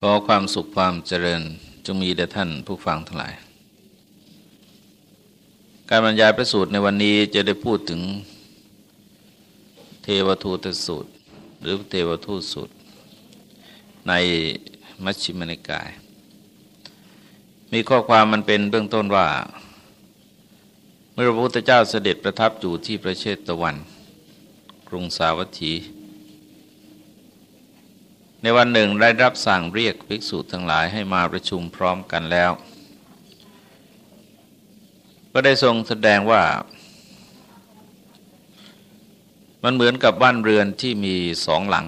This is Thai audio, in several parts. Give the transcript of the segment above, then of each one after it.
ขอความสุขความเจริญจงมีแด่ท่านผู้ฟังทั้งหลาย การบรรยายประสูตรในวันนี้จะได้พูดถึงเทวทูตสูตร หรือเทวทูตสูตร ในมัชฌิมนิกาย มีข้อความมันเป็นเบื้องต้นว่า เมื่อพระพุทธเจ้าเสด็จประทับอยู่ที่ประเชตะวัน กรุงสาวัตถี ในวันหนึ่งได้รับสั่งเรียกภิกษุทั้งหลายให้มาประชุมพร้อมกันแล้ว ก็ได้ทรงแสดงว่า มันเหมือนกับบ้านเรือนที่มีสองหลัง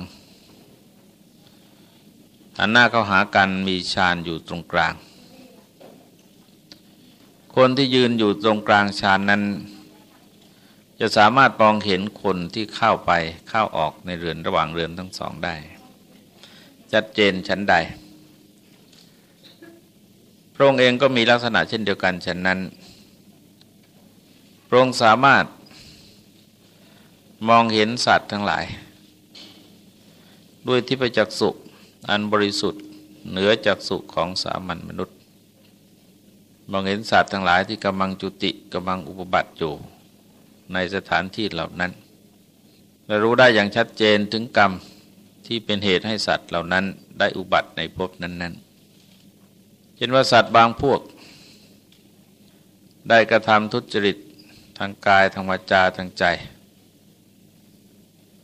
หันหน้าเข้าหากันมีชานอยู่ตรงกลาง คนที่ยืนอยู่ตรงกลางชานนั้น จะสามารถมองเห็นคนที่เข้าไปเข้าออกในเรือนระหว่างเรือนทั้งสองได้ ชัดเจนชั้นใด พระองค์เองก็มีลักษณะเช่นเดียวกันฉะนั้น พระองค์สามารถมองเห็นสัตว์ทั้งหลาย ด้วยที่ประจักษุอันบริสุทธิ์เหนือจากสุขของสามัญมนุษย์ มองเห็นสัตว์ทั้งหลายที่กำลังจุติกำลังอุปบัติอยู่ในสถานที่เหล่านั้นและรู้ได้อย่างชัดเจนถึงกรรม ที่เป็นเหตุให้สัตว์เหล่านั้นได้อุบัติในภพนั้น ๆ เช่นว่าสัตว์บางพวก ได้กระทำทุจริตทางกายทางวาจาทางใจ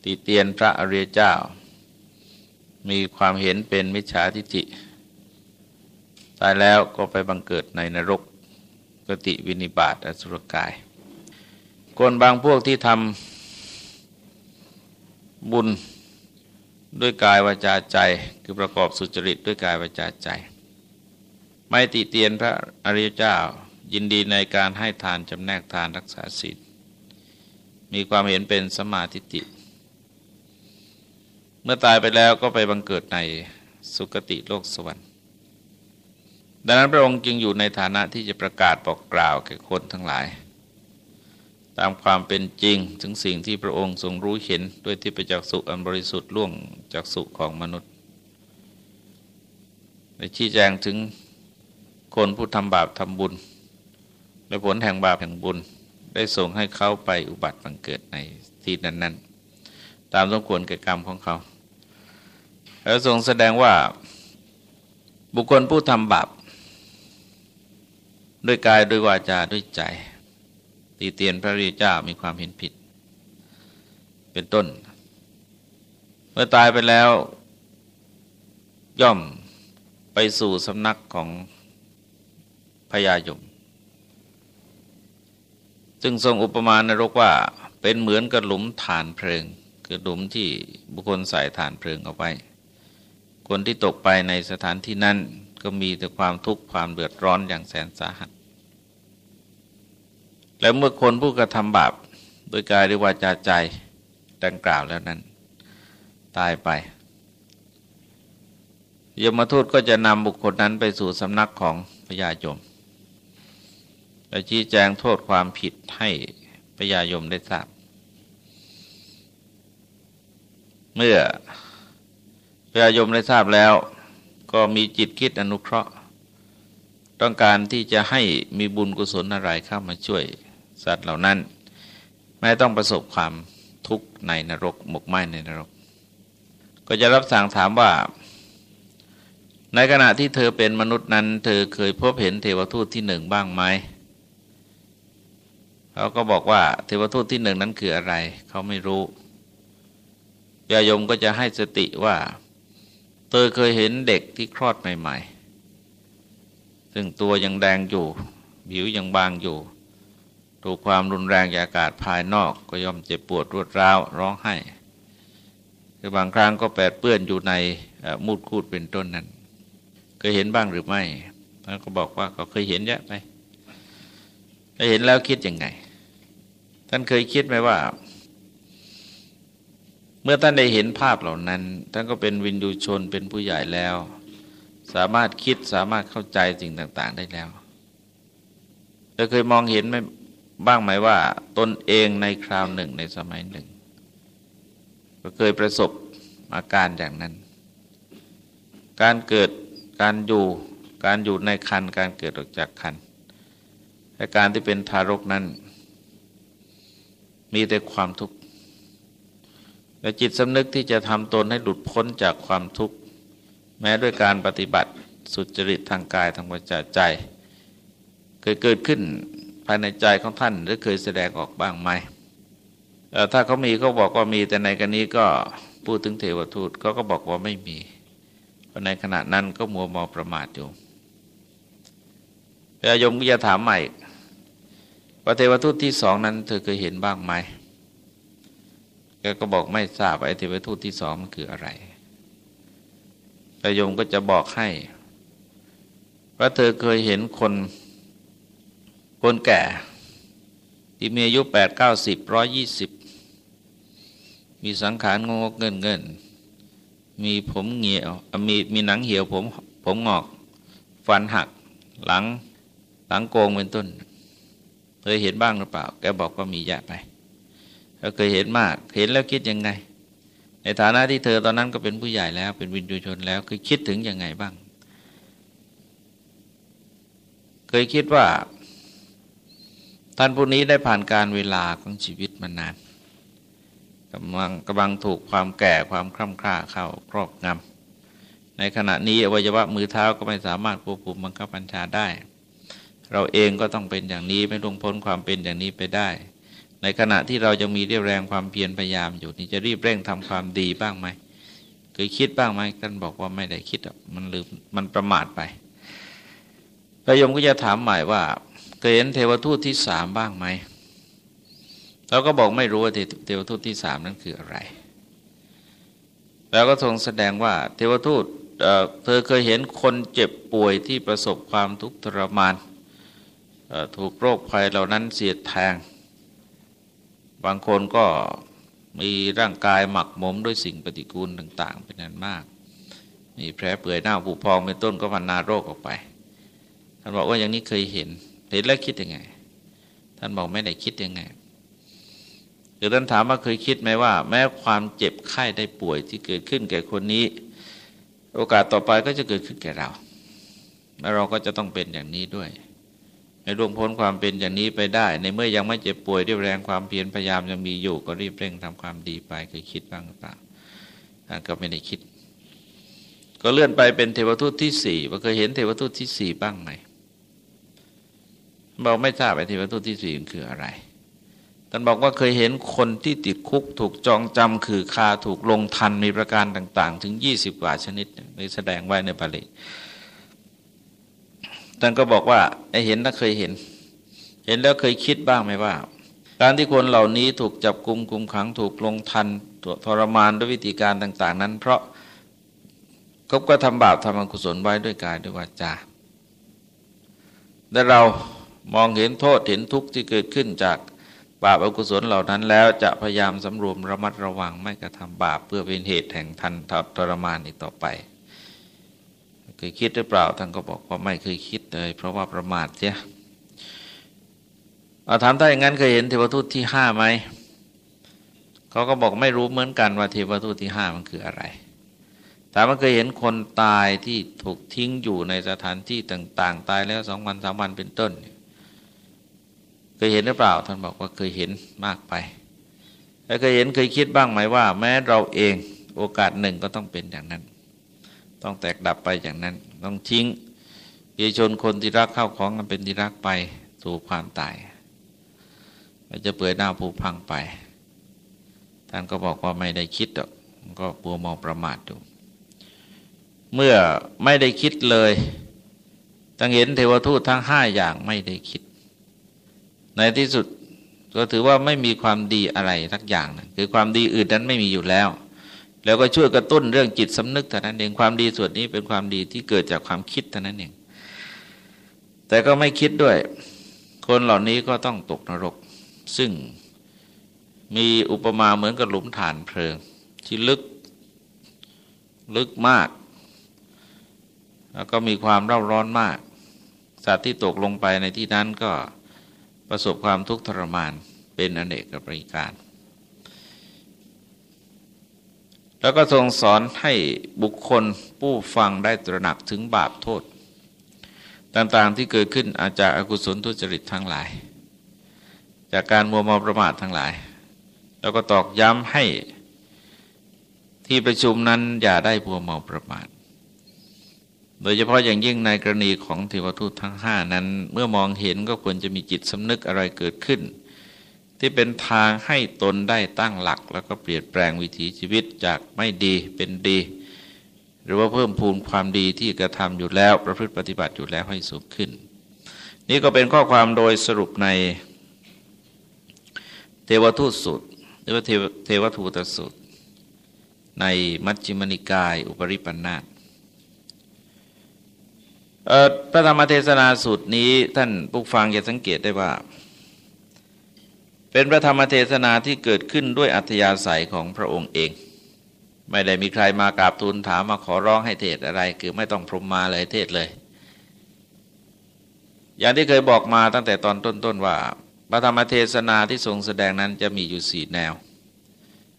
ติเตียนพระอริยเจ้า มีความเห็นเป็นมิจฉาทิฏฐิตายแล้วก็ไปบังเกิดในนรกกติวินิบาตอสุรกาย คนบางพวกที่ทำบุญ ด้วยกายวาจาใจคือประกอบสุจริตด้วยกายวาจาใจ ไม่ติเตียนพระอริยเจ้ายินดีในการให้ทานจำแนกทานรักษาศีลมีความเห็นเป็นสมาธิติ เมื่อตายไปแล้วก็ไปบังเกิดในสุคติโลกสวรรค์ ดังนั้นพระองค์จึงอยู่ในฐานะที่จะประกาศบอกกล่าวแก่คนทั้งหลาย ตามความเป็นจริงถึงสิ่งที่พระองค์ทรงรู้เห็นด้วยที่ประจักษ์สุอันบริสุทธิ์ล่วงจากสุของมนุษย์และชี้แจงถึงคนผู้ทำบาปทำบุญ และผลแห่งบาปแห่งบุญได้ส่งให้เขาไปอุบัติบังเกิดในที่นั้น ๆ ตามสมควรแก่กรรมของเขา แล้วทรงแสดงว่าบุคคลผู้ทำบาปด้วยกายด้วยวาจาด้วยใจ ตีเตียนพระริเจ้ามีความเห็นผิด เป็นต้น เมื่อตายไปแล้ว ย่อมไปสู่สำนักของพญายมซึ่งทรงอุปมาในรกว่าเป็นเหมือนกับหลุมฐานเพลิง คือหลุมที่บุคคลใส่ฐานเพลิงเอาไว้คนที่ตกไปในสถานที่นั้นก็มีแต่ความทุกข์ความเดือดร้อนอย่างแสนสาหัส แล้วเมื่อคนผู้กระทำบาปโดยกายหรือวาจาใจดังกล่าวแล้วนั้น ตายไปยมทูตก็จะนำบุคคลนั้นไปสู่สำนักของพญายมและชี้แจงโทษความผิดให้พญายมได้ทราบ เมื่อพญายมได้ทราบแล้ว ก็มีจิตคิดอนุเคราะห์ ต้องการที่จะให้มีบุญกุศลอะไรเข้ามาช่วย สัตว์เหล่านั้น ไม่ต้องประสบความทุกข์ในนรกหมกไหม้ในนรก ก็จะรับสั่งถามว่า ในขณะที่เธอเป็นมนุษย์นั้น เธอเคยพบเห็นเทวทูตที่หนึ่งบ้างไหมเขาก็บอกว่าเทวทูตที่หนึ่งนั้นคืออะไร เขาไม่รู้ยายมก็จะให้สติว่า เธอเคยเห็นเด็กที่คลอดใหม่ ๆ ซึ่งตัวยังแดงอยู่ ผิวยังบางอยู่ ถูกความรุนแรงจากอากาศภายนอกก็ย่อมเจ็บปวดรวดร้าวร้องไห้คือบางครั้งก็แปดเปื้อนอยู่ในมูดคูดเป็นต้นนั้น เคยเห็นบ้างหรือไม่ท่านก็บอกว่าเขาเคยเห็นเยอะไปถ้าเห็นแล้วคิดยังไง ท่านเคยคิดไหมว่า เมื่อท่านได้เห็นภาพเหล่านั้น ท่านก็เป็นวินดูชนเป็นผู้ใหญ่แล้ว สามารถคิดสามารถเข้าใจสิ่งต่าง ๆ ได้แล้วเราเคยมองเห็นไหม บ้างไหมว่า ตนเองในคราวหนึ่งในสมัยหนึ่ง ก็เคยประสบอาการอย่างนั้น การเกิดการอยู่การอยู่ในคันการเกิดออกจากคันและการที่เป็นทารกนั้น มีแต่ความทุกข์และจิตสำนึกที่จะทำตนให้หลุดพ้นจากความทุกข์ แม้ด้วยการปฏิบัติสุจริตทางกายทางวาจาใจเคยเกิดขึ้น ภายในใจของท่านหรือเคยแสดงออกบ้างไหมถ้าเขามีเขาบอกว่ามีแต่ในกรณีก็พูดถึงเทวทูตเขาก็บอกว่าไม่มีเพราะในขณะนั้นก็มัวมอประมาทอยู่พระยมก็จะถามใหม่ว่าเทวทูตที่สองนั้นเธอเคยเห็นบ้างไหมแกก็บอกไม่ทราบไอ้เทวทูตที่สองมันคืออะไรพระยมก็จะบอกให้ว่าเธอเคยเห็นคน คนแก่ ที่มีอายุแปดเก้าสิบร้อยยี่สิบมีสังขารงงเงินเงินมีผมเหี่ยวมีมีหนังเหี่ยวผมผมงอกฟันหักหลังหลังโกงเป็นต้น เคยเห็นบ้างหรือเปล่า แกบอกว่ามีแยะไปก็เคยเห็นมากเห็นแล้วคิดยังไง ในฐานะที่เธอตอนนั้นก็เป็นผู้ใหญ่แล้ว เป็นวินยูชนแล้วคือคิดถึงยังไงบ้าง เคยคิดว่า ท่านผู้นี้ได้ผ่านการเวลาของชีวิตมานานกำลังกำลังถูกความแก่ความคร่ำคร่าเข้าครอบงำในขณะนี้อวัยวะมือเท้าก็ไม่สามารถควบคุมบังคับบัญชาได้ เราเองก็ต้องเป็นอย่างนี้ไม่ลงพ้นความเป็นอย่างนี้ไปได้ ในขณะที่เรายังมีเรี่ยวแรงความเพียรพยายามอยู่นี่จะรีบเร่งทำความดีบ้างไหมเคยคิดบ้างไหมท่านบอกว่าไม่ได้คิดมันลืมมันประมาทไปพระยมก็จะถามใหม่ว่า เคยเห็นเทวทูตที่สามบ้างไหมเราก็บอกไม่รู้ว่าเทวทูตที่สามนั้นคืออะไร แล้วก็ทรงแสดงว่าเทวทูตเธอเคยเห็นคนเจ็บป่วยที่ประสบความทุกข์ทรมานถูกโรคภัยเหล่านั้นเสียดแทง บางคนก็มีร่างกายหมักหมมด้วยสิ่งปฏิกูลต่าง ๆ เป็นนั้นมาก มีแผลเปื่อยหน้าผุพองเป็นต้นก็พันนาโรคออกไปท่านบอกว่าอย่างนี้เคยเห็น เห็นแล้วคิดยังไง ท่านบอกไม่ได้คิดยังไงหรือท่านถามว่าเคยคิดไหมว่า แม้ความเจ็บไข้ได้ป่วยที่เกิดขึ้นแก่คนนี้ โอกาสต่อไปก็จะเกิดขึ้นแก่เราแล้วเราก็จะต้องเป็นอย่างนี้ด้วยในร่วงพ้นความเป็นอย่างนี้ไปได้ ในเมื่อยังไม่เจ็บป่วยด้วยแรงความเพียรพยายามยังมีอยู่ ก็รีบเร่งทำความดีไปเคยคิดบ้างหรือเปล่าท่านก็ไม่ได้คิด ก็เลื่อนไปเป็นเทวทูตที่สี่ว่าเคยเห็นเทวทูตที่สี่บ้างไหม เราไม่ทราบไอ้เทวทูตที่สี่คืออะไรท่านบอกว่าเคยเห็นคนที่ติดคุกถูกจองจำคือคาถูกลงทันมีประการต่าง ๆ ถึง 20 กว่าชนิดนี่แสดงไว้ในบาลีท่านก็บอกว่าไอ้เห็นถ้าเคยเห็น เห็นแล้วเคยคิดบ้างไหมว่า การที่คนเหล่านี้ถูกจับกุมกุมขังถูกลงทันทรมานด้วยวิธีการต่าง ๆ นั้น เพราะเขาก็ทำบาปทำอกุศลไว้ด้วยกายด้วยวาจาและเรา มองเห็นโทษเห็นทุกข์ที่เกิดขึ้นจากบาปอกุศลเหล่านั้นแล้วจะพยายามสำรวมระมัดระวังไม่กระทำบาปเพื่อเป็นเหตุแห่งทันทรมานอีกต่อไป เคยคิดหรือเปล่าท่านก็บอกว่าไม่เคยคิดเลย เพราะว่าประมาทเสียเอาถามถ้าอย่างนั้นเคยเห็นเทวทูตที่ห้าไหมเขาก็บอกไม่รู้เหมือนกันว่าเทวทูตที่ห้ามันคืออะไรถามว่าเคยเห็นคนตายที่ถูกทิ้งอยู่ในสถานที่ต่าง ๆ ตายแล้วสองวันสามวันเป็นต้นเยเห็นหรือเปล่า ท่านบอกว่าเคยเห็นมากไปแล้วเคยเห็นเคยคิดบ้างไหมว่า แม้เราเองโอกาสหนึ่งก็ต้องเป็นอย่างนั้น ต้องแตกดับไปอย่างนั้น ต้องทิ้งปีชนคนที่รักเข้าของกันเป็นที่รักไปสู่ความตายมันจะเปื่อยหน้าผูพังไป ท่านก็บอกว่าไม่ได้คิดก็ปัวมองประมาทอยู่เมื่อไม่ได้คิดเลยตั้งเห็นเทวทูตทั้งห้าอย่างไม่ได้คิด ในที่สุดก็ถือว่าไม่มีความดีอะไรทักอย่างนะคือความดีอื่นนั้นไม่มีอยู่แล้ว แล้วก็ช่วยกระตุ้นเรื่องจิตสำนึกเท่านั้นเองความดีส่วนนี้เป็นความดีที่เกิดจากความคิดเท่านั้นเอง แต่ก็ไม่คิดด้วย คนเหล่านี้ก็ต้องตกนรก ซึ่งมีอุปมาเหมือนกับหลุมฐานเพลิง ที่ลึกลึกมาก แล้วก็มีความเร่าร้อนมาก สัตว์ที่ตกลงไปในที่นั้นก็ ประสบความทุกข์ทรมานเป็นอเนกประการ แล้วก็ทรงสอนให้บุคคลผู้ฟังได้ตระหนักถึงบาปโทษ ต่างๆที่เกิดขึ้นอาจจะอากุศลทุจริตทั้งหลาย จากการมัวเมาประมาททั้งหลาย แล้วก็ตอกย้ำให้ที่ประชุมนั้นอย่าได้มัวเมาประมาท โดยเฉพาะอย่างยิ่งในกรณีของเทวทูตทั้งห้านั้น เมื่อมองเห็นก็ควรจะมีจิตสำนึกอะไรเกิดขึ้น ที่เป็นทางให้ตนได้ตั้งหลัก แล้วก็เปลี่ยนแปลงวิถีชีวิตจากไม่ดีเป็นดี หรือว่าเพิ่มพูนความดีที่กระทำอยู่แล้วประพฤติปฏิบัติอยู่แล้วให้สูงขึ้น นี่ก็เป็นข้อความโดยสรุปในเทวทูตสูตรหรือว่าเทวทูตสูตร ในมัชฌิมนิกาย อุปริปันธา พระธรรมเทศนาสูตรนี้ท่านผู้ฟังจะสังเกตได้ว่า เป็นพระธรรมเทศนาที่เกิดขึ้นด้วยอัธยาศัยของพระองค์เอง ไม่ได้มีใครมากราบทูลถามมาขอร้องให้เทศอะไร คือไม่ต้องพรมมาเลยเทศเลย อย่างที่เคยบอกมาตั้งแต่ตอนต้นๆว่า พระธรรมเทศนาที่ทรงแสดงนั้นจะมีอยู่สี่แนว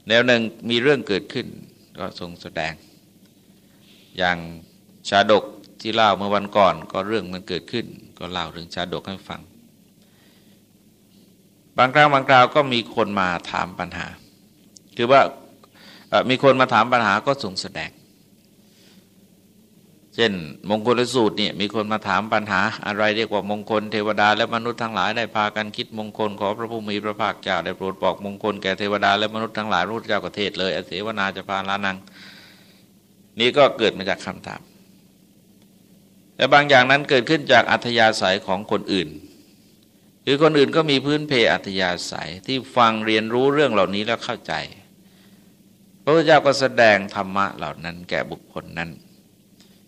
แนวหนึ่งมีเรื่องเกิดขึ้นก็ทรงแสดง อย่างชาดก ที่เล่าเมื่อวันก่อนก็เรื่องมันเกิดขึ้น ก็เล่าเรื่องชาดกให้ฟัง บางครั้งบางคราวก็มีคนมาถามปัญหา คือว่ามีคนมาถามปัญหาก็ส่งแสดง เช่น มงคลสูตรเนี่ยมีคนมาถามปัญหา อะไรเรียกว่ามงคลเทวดาและมนุษย์ทั้งหลายได้พากันคิดมงคลขอพระผู้มีพระภาคเจ้าได้โปรดบอกมงคลแก่เทวดาและมนุษย์ทั้งหลายรู้เจ้ากเทศเลยอเสวนาจะพาลานัง นี่ก็เกิดมาจากคำถาม แต่บางอย่างนั้นเกิดขึ้นจากอัธยาศัยของคนอื่น หรือคนอื่นก็มีพื้นเพอัธยาศัยที่ฟังเรียนรู้เรื่องเหล่านี้แล้วเข้าใจ พระพุทธเจ้าก็แสดงธรรมะเหล่านั้นแก่บุคคลนั้น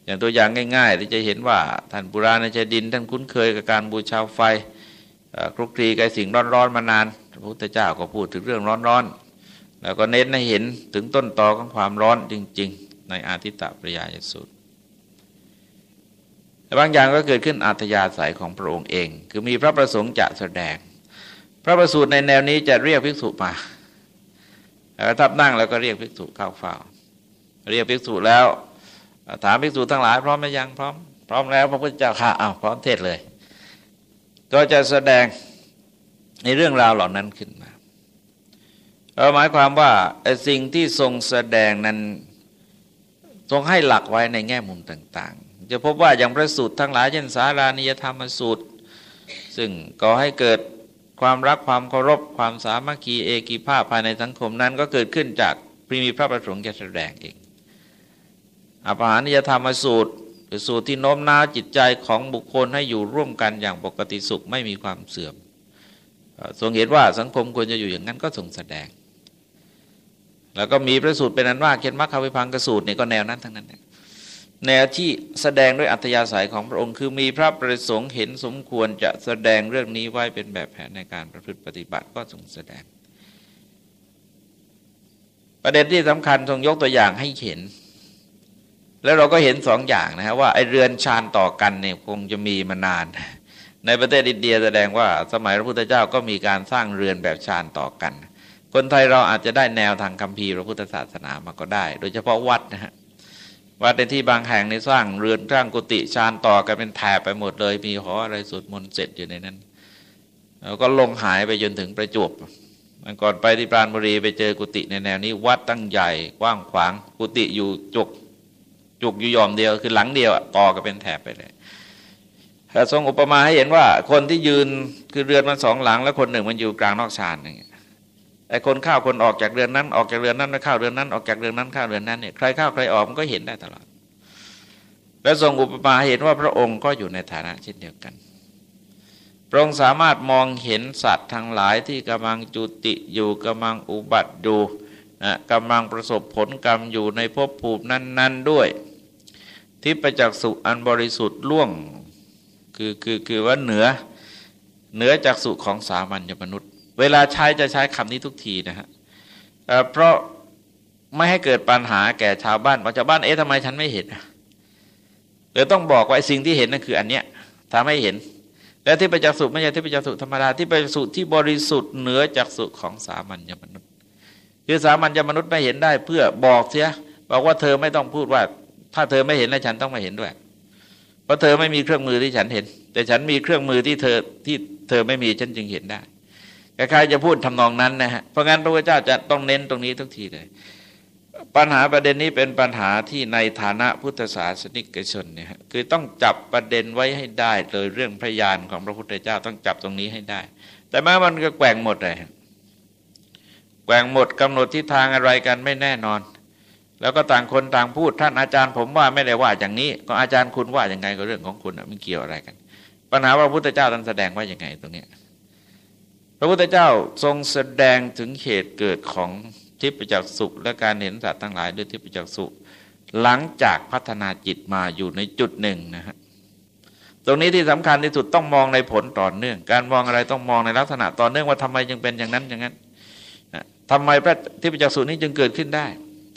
อย่างตัวอย่างง่าย ๆ ที่จะเห็นว่าท่านปุราณชดิน ท่านคุ้นเคยกับการบูชาไฟครุกคลีกับสิ่งร้อนๆมานานพระพุทธเจ้าก็พูดถึงเรื่องร้อนๆแล้วก็เน้นให้เห็นถึงต้นตอของความร้อนจริง ๆ ในอาทิตตปริยายสุดแต่ บางอย่างก็เกิดขึ้นอัตยาศัยของพระองค์เอง คือมีพระประสงค์จะแสดง พระประสูตรในแนวนี้จะเรียกภิกษุมาแล้วทับนั่งแล้วก็เรียกภิกษุเข้าเฝ้า เรียกภิกษุแล้ว ถามภิกษุทั้งหลายพร้อมไหมยังพร้อม พร้อมแล้วพระพุทธเจ้าค่ะอ้าวพร้อมเทศเลย ก็จะแสดงในเรื่องราวเหล่านั้นขึ้นมาเราหมายความว่าสิ่งที่ทรงแสดงนั้นทรงให้หลักไว้ในแง่มุมต่าง จะพบว่าอย่างพระสูตรทั้งหลายเช่นสารานิยธรรมสูตร ซึ่งก่อให้เกิดความรักความเคารพความสามัคคีเอกีภาพภายในสังคมนั้นก็เกิดขึ้นจากพรีมีพระประสงค์แกแสดงเองอภานิยธรรมสูตรหรือสูตรที่โน้มน้าวจิตใจของบุคคลให้อยู่ร่วมกันอย่างปกติสุขไม่มีความเสื่อมทรงเห็นว่าสังคมควรจะอยู่อย่างนั้นก็ทรงแสดง แล้วก็มีพระสูตรเป็นอันว่าเขียนมรรควิพังกสูตรนี่ก็แนวนั้นทั้งนั้น แนวที่แสดงด้วยอัธยาศัยของพระองค์ คือมีพระประสงค์เห็นสมควรจะแสดงเรื่องนี้ไว้เป็นแบบแผนในการประพฤติปฏิบัติก็ทรงแสดง ประเด็นที่สำคัญทรงยกตัวอย่างให้เห็น แล้วเราก็เห็นสองอย่างนะฮะว่าไอเรือนชานต่อกันเนี่ยคงจะมีมานาน ในประเทศอินเดียแสดงว่าสมัยพระพุทธเจ้าก็มีการสร้างเรือนแบบชานต่อกัน คนไทยเราอาจจะได้แนวทางคัมภีร์พระพุทธศาสนามาก็ได้ โดยเฉพาะวัดนะฮะ วัดในที่บางแห่งในสร้างเรือนสร้างกุฏิชานต่อกันเป็นแถบไปหมดเลย มีหออะไรสวดมนต์เสร็จอยู่ในนั้นแล้วก็ลงหายไปจนถึงประจวบมันก่อนไปที่ปราณบุรีไปเจอกุฏิในแนวนี้ วัดตั้งใหญ่กว้างขวางกุฏิอยู่จุกจุกอยู่ยอมเดียวคือหลังเดียวต่อกันเป็นแถบไปเลยแต่ทรงอุปมาให้เห็นว่าคนที่ยืนคือเรือนมันสองหลัง แล้วคนหนึ่งมันอยู่กลางนอกชานอย่างเงี้ย ไอ้คนเข้าคนออกจากเรือนนั้น ออกจากเรือนนั้นไปเข้าเรือนนั้นออกจากเรือนนั้นเข้าเรือนนั้นเนี่ยใครเข้าใครออกมันก็เห็นได้ตลอด แล้วทรงอุปมาเห็นว่าพระองค์ก็อยู่ในฐานะเช่นเดียวกัน พระองค์สามารถมองเห็นสัตว์ทั้งหลายที่กำลังจุติอยู่กำลังอุบัติอยู่นะกำลังประสบผลกรรมอยู่ในภพภูมินั้น ๆด้วย ที่ประจักษ์สุอันบริสุทธิ์ล่วงคือคือคือว่าเหนือเหนือจากสุของสามัญมนุษย์ เวลาใช้จะใช้คำนี้ทุกทีนะฮะเพราะไม่ให้เกิดปัญหาแก่ชาวบ้านชาวบ้านเอ๊ะทำไมฉันไม่เห็นเดี๋ยต้องบอกว่าสิ่งที่เห็นนั่นคืออันเนี้ยทำให้เห็น และที่ประจักษ์สุไม่ใช่ที่ประจักษ์สุธรรมดาที่ประจักษ์สุที่บริสุทธิ์เหนือจากสุของสามัญญมนุษย์คือสามัญมนุษย์ไม่เห็นได้ เพื่อบอกเสียบอกว่าเธอไม่ต้องพูดว่า ถ้าเธอไม่เห็นแล้วฉันต้องม่เห็นด้วย เพราะเธอไม่มีเครื่องมือที่ฉันเห็น แต่ฉันมีเครื่องมือที่เธอที่เธอไม่มีฉันจึงเห็นได้ ใครจะพูดทำนองนั้นนะฮะเพราะงั้นพระพุทธเจ้าจะต้องเน้นตรงนี้ทุกทีเลย ปัญหาประเด็นนี้เป็นปัญหาที่ในฐานะพุทธศาสนิกชนเนี่ยคือต้องจับประเด็นไว้ให้ได้เลยเรื่องพยานของพระพุทธเจ้าต้องจับตรงนี้ให้ได้ แต่แม้มันก็แกว่งหมดเลยแกว่งหมดกำหนดทิศทางอะไรกันไม่แน่นอน แล้วก็ต่างคนต่างพูดท่านอาจารย์ผมว่าไม่ได้ว่าอย่างนี้ ก็อาจารย์คุณว่าอย่างไงก็เรื่องของคุณไมันเกี่ยวอะไรกัน ปัญหาว่าพระพุทธเจ้าท่านแสดงว่าอย่างไงตรงนี้ พระพุทธเจ้าทรงแสดงถึงเหตุเกิดของทิพยจักสุและการเห็นสัตว์ทั้งหลายด้วยทิพยจักสุหลังจากพัฒนาจิตมาอยู่ในจุดหนึ่งนะฮะตรงนี้ที่สำคัญที่สุดต้องมองในผลต่อเนื่อง การมองอะไรต้องมองในลักษณะต่อเนื่องว่าทำไมจึงเป็นอย่างนั้นอย่างนั้นทำไมพระทิพยจักสุนี้จึงเกิดขึ้นได้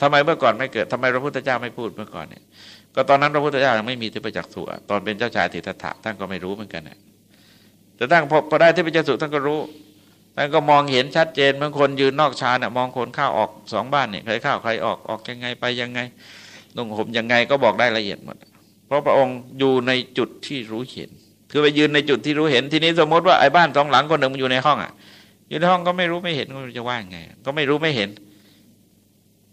ทำไมเมื่อก่อนไม่เกิดทำไมพระพุทธเจ้าไม่พูดเมื่อก่อนเนี่ยก็ตอนนั้นพระพุทธเจ้ายังไม่มีทิพยจักสุตอนเป็นเจ้าชายติถะท่านก็ไม่รู้เหมือนกันนะแต่ตั้งพอได้ทิพยจักสุท่านก็รู้ ท่านก็มองเห็นชัดเจนบางคนยืนนอกชาเนี่ยมองคนเข้าออกสองบ้านเนี่ยใครเข้าใครออกออกยังไงไปยังไงนุ่งห่มยังไงก็บอกได้ละเอียดหมด เพราะพระองค์อยู่ในจุดที่รู้เห็น คือไปยืนในจุดที่รู้เห็นทีนี้สมมติว่าไอ้บ้านสองหลังคนหนึ่งมันอยู่ในห้องอะ อยู่ในห้องก็ไม่รู้ไม่เห็นก็จะว่าไง ก็ไม่รู้ไม่เห็น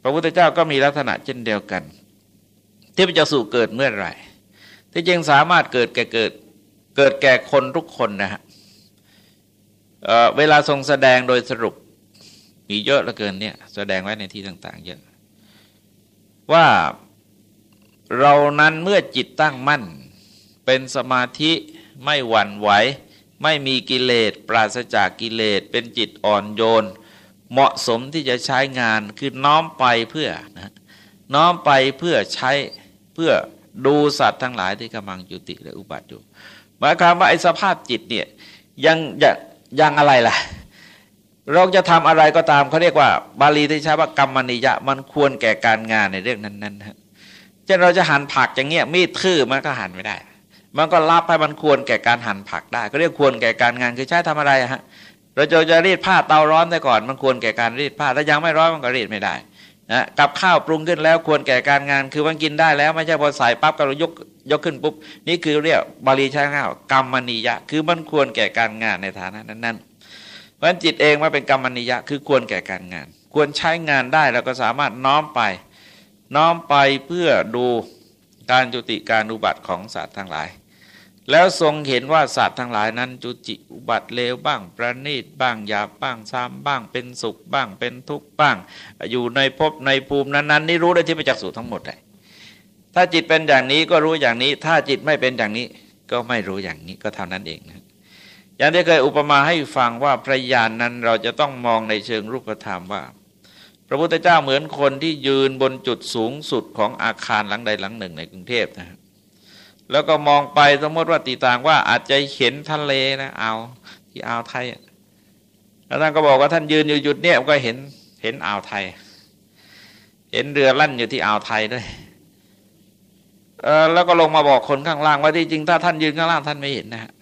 พระพุทธเจ้าก็มีลักษณะเช่นเดียวกันที่พระสู่เกิดเมื่อไหร่ที่จริงสามารถเกิดแก่เกิดเกิดแก่คนทุกคนนะฮะ เวลาทรงแสดงโดยสรุปมีเยอะเหลือเกินเนี่ย แสดงไว้ในที่ต่าง ๆ เยอะ ว่าเรานั้นเมื่อจิตตั้งมั่น เป็นสมาธิไม่หวั่นไหว ไม่มีกิเลส ปราศจากกิเลส เป็นจิตอ่อนโยน เหมาะสมที่จะใช้งานคือน้อมไปเพื่อนะน้อมไปเพื่อใช้เพื่อดูสัตว์ทั้งหลายที่กำลังจุติและอุบัติอยู่หมายความว่าไอ้สภาพจิตเนี่ยยังยัง ยังอะไรล่ะ เราจะทำอะไรก็ตามเขาเรียกว่า บาลีที่ใช้ว่ากรรมนิยะมันควรแก่การงานในเรื่องนั้นๆฮะเช่นเราจะหั่นผักอย่างเงี้ยมีดทื่อมันก็หั่นไม่ได้ มันก็รับให้มันควรแก่การหั่นผักได้ ก็เรียกควรแก่การงานคือใช้ทำอะไรฮะเราจะจะรีดผ้าเตาร้อนได้ก่อน มันควรแก่การรีดผ้าถ้ายังไม่ร้อนมันก็รีดไม่ได้ นะกับข้าวปรุงขึ้นแล้วควรแก่การงาน คือมันกินได้แล้วไม่ใช่พอใส่ปั๊บก็ยกยกขึ้นปุ๊บนี่คือเรียกบาลีใช้ง่ายกรรมนิยะ คือมันควรแก่การงานในฐานะนั้นๆเพราะฉะนั้นจิตเองมาเป็นกรรมนิยะ คือควรแก่การงาน ควรใช้งานได้แล้วก็สามารถน้อมไป น้อมไปเพื่อดูการจุติการอุบัติของสัตว์ทั้งหลาย แล้วทรงเห็นว่าสัตว์ทั้งหลายนั้น จุติอุบัติเลวบ้าง ประณีตบ้างหยาบบ้างซ้ำบ้าง เป็นสุขบ้าง เป็นทุกข์บ้าง อยู่ในภพในภูมินั้นๆนี่รู้ได้ที่ประจักษ์สูทั้งหมดเลยถ้าจิตเป็นอย่างนี้ก็รู้อย่างนี้ ถ้าจิตไม่เป็นอย่างนี้ก็ไม่รู้อย่างนี้ก็เท่านั้นเองนะอย่างที่เคยอุปมาให้ฟังว่าพระญาณนนั้นเราจะต้องมองในเชิงรูปธรรมว่า พระพุทธเจ้าเหมือนคนที่ยืนบนจุดสูงสุดของอาคารหลังใดหลังหนึ่งในกรุงเทพนะครับ แล้วก็มองไปสมมติว่าตีต่างว่าอาจจะเห็นทะเลนะเอาที่อ่าวไทยแล้วท่านก็บอกว่าท่านยืนอยู่จุดเนี้ยก็เห็นเห็นอ่าวไทย เห็นเรือลั่นอยู่ที่อ่าวไทยด้วยแล้วก็ลงมาบอกคนข้างล่างว่าที่จริงถ้าท่านยืนข้างล่างท่านไม่เห็นนะฮะ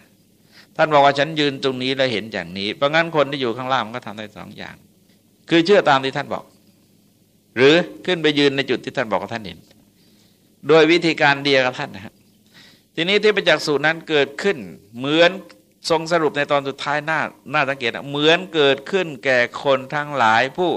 ท่านบอกว่าฉันยืนตรงนี้แล้วเห็นอย่างนี้เพราะงั้นคนที่อยู่ข้างล่างก็ทำได้สองอย่าง คือเชื่อตามที่ท่านบอก หรือขึ้นไปยืนในจุดที่ท่านบอกว่าท่านเห็น โดยวิธีการเดียวกับท่านนะฮะ ทีนี้ที่ประจักษ์สูตรนั้นเกิดขึ้น เหมือนทรงสรุปในตอนสุดท้ายหน้าหน้าสังเกตเหมือนเกิดขึ้นแก่คนทั้งหลายผู้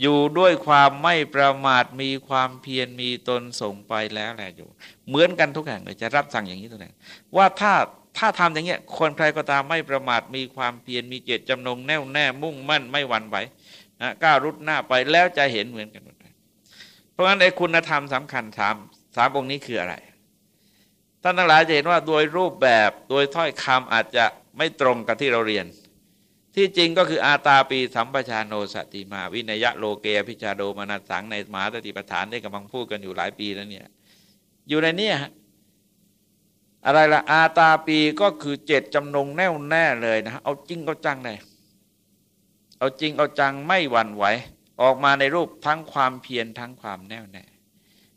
อยู่ด้วยความไม่ประมาทมีความเพียรมีตนส่งไปแล้วแหละอยู่ เหมือนกันทุกแห่งเลยจะรับสั่งอย่างนี้ทุกแห่งว่าถ้าถ้าทำอย่างเงี้ยคนใครก็ตามไม่ประมาทมีความเพียรมีเจตจำนงแน่วแน่มุ่งมั่นไม่หวั่นไหวนะก้าวรุดหน้าไปแล้วจะเห็นเหมือนกันหมดเพราะฉะนั้นไอ้คุณธรรมสำคัญสามสามองค์นี้คืออะไร ท่านทั้งหลายจะเห็นว่าโดยรูปแบบโดยถ้อยคำอาจจะไม่ตรงกับที่เราเรียน ที่จริงก็คืออาตาปีสัมปชาโนสติมาวินยะโลเกพิชาโดมานาสังในมหาสติปัฏฐานได้กำลังพูดกันอยู่หลายปีแล้วเนี่ยอยู่ในนี้อะไรละอาตาปีก็คือเจตจำนงแน่วแน่เลยนะเอาจริงเอาจังเลยเอาจริงเอาจังไม่หวั่นไหวออกมาในรูปทั้งความเพียรทั้งความแน่วแน่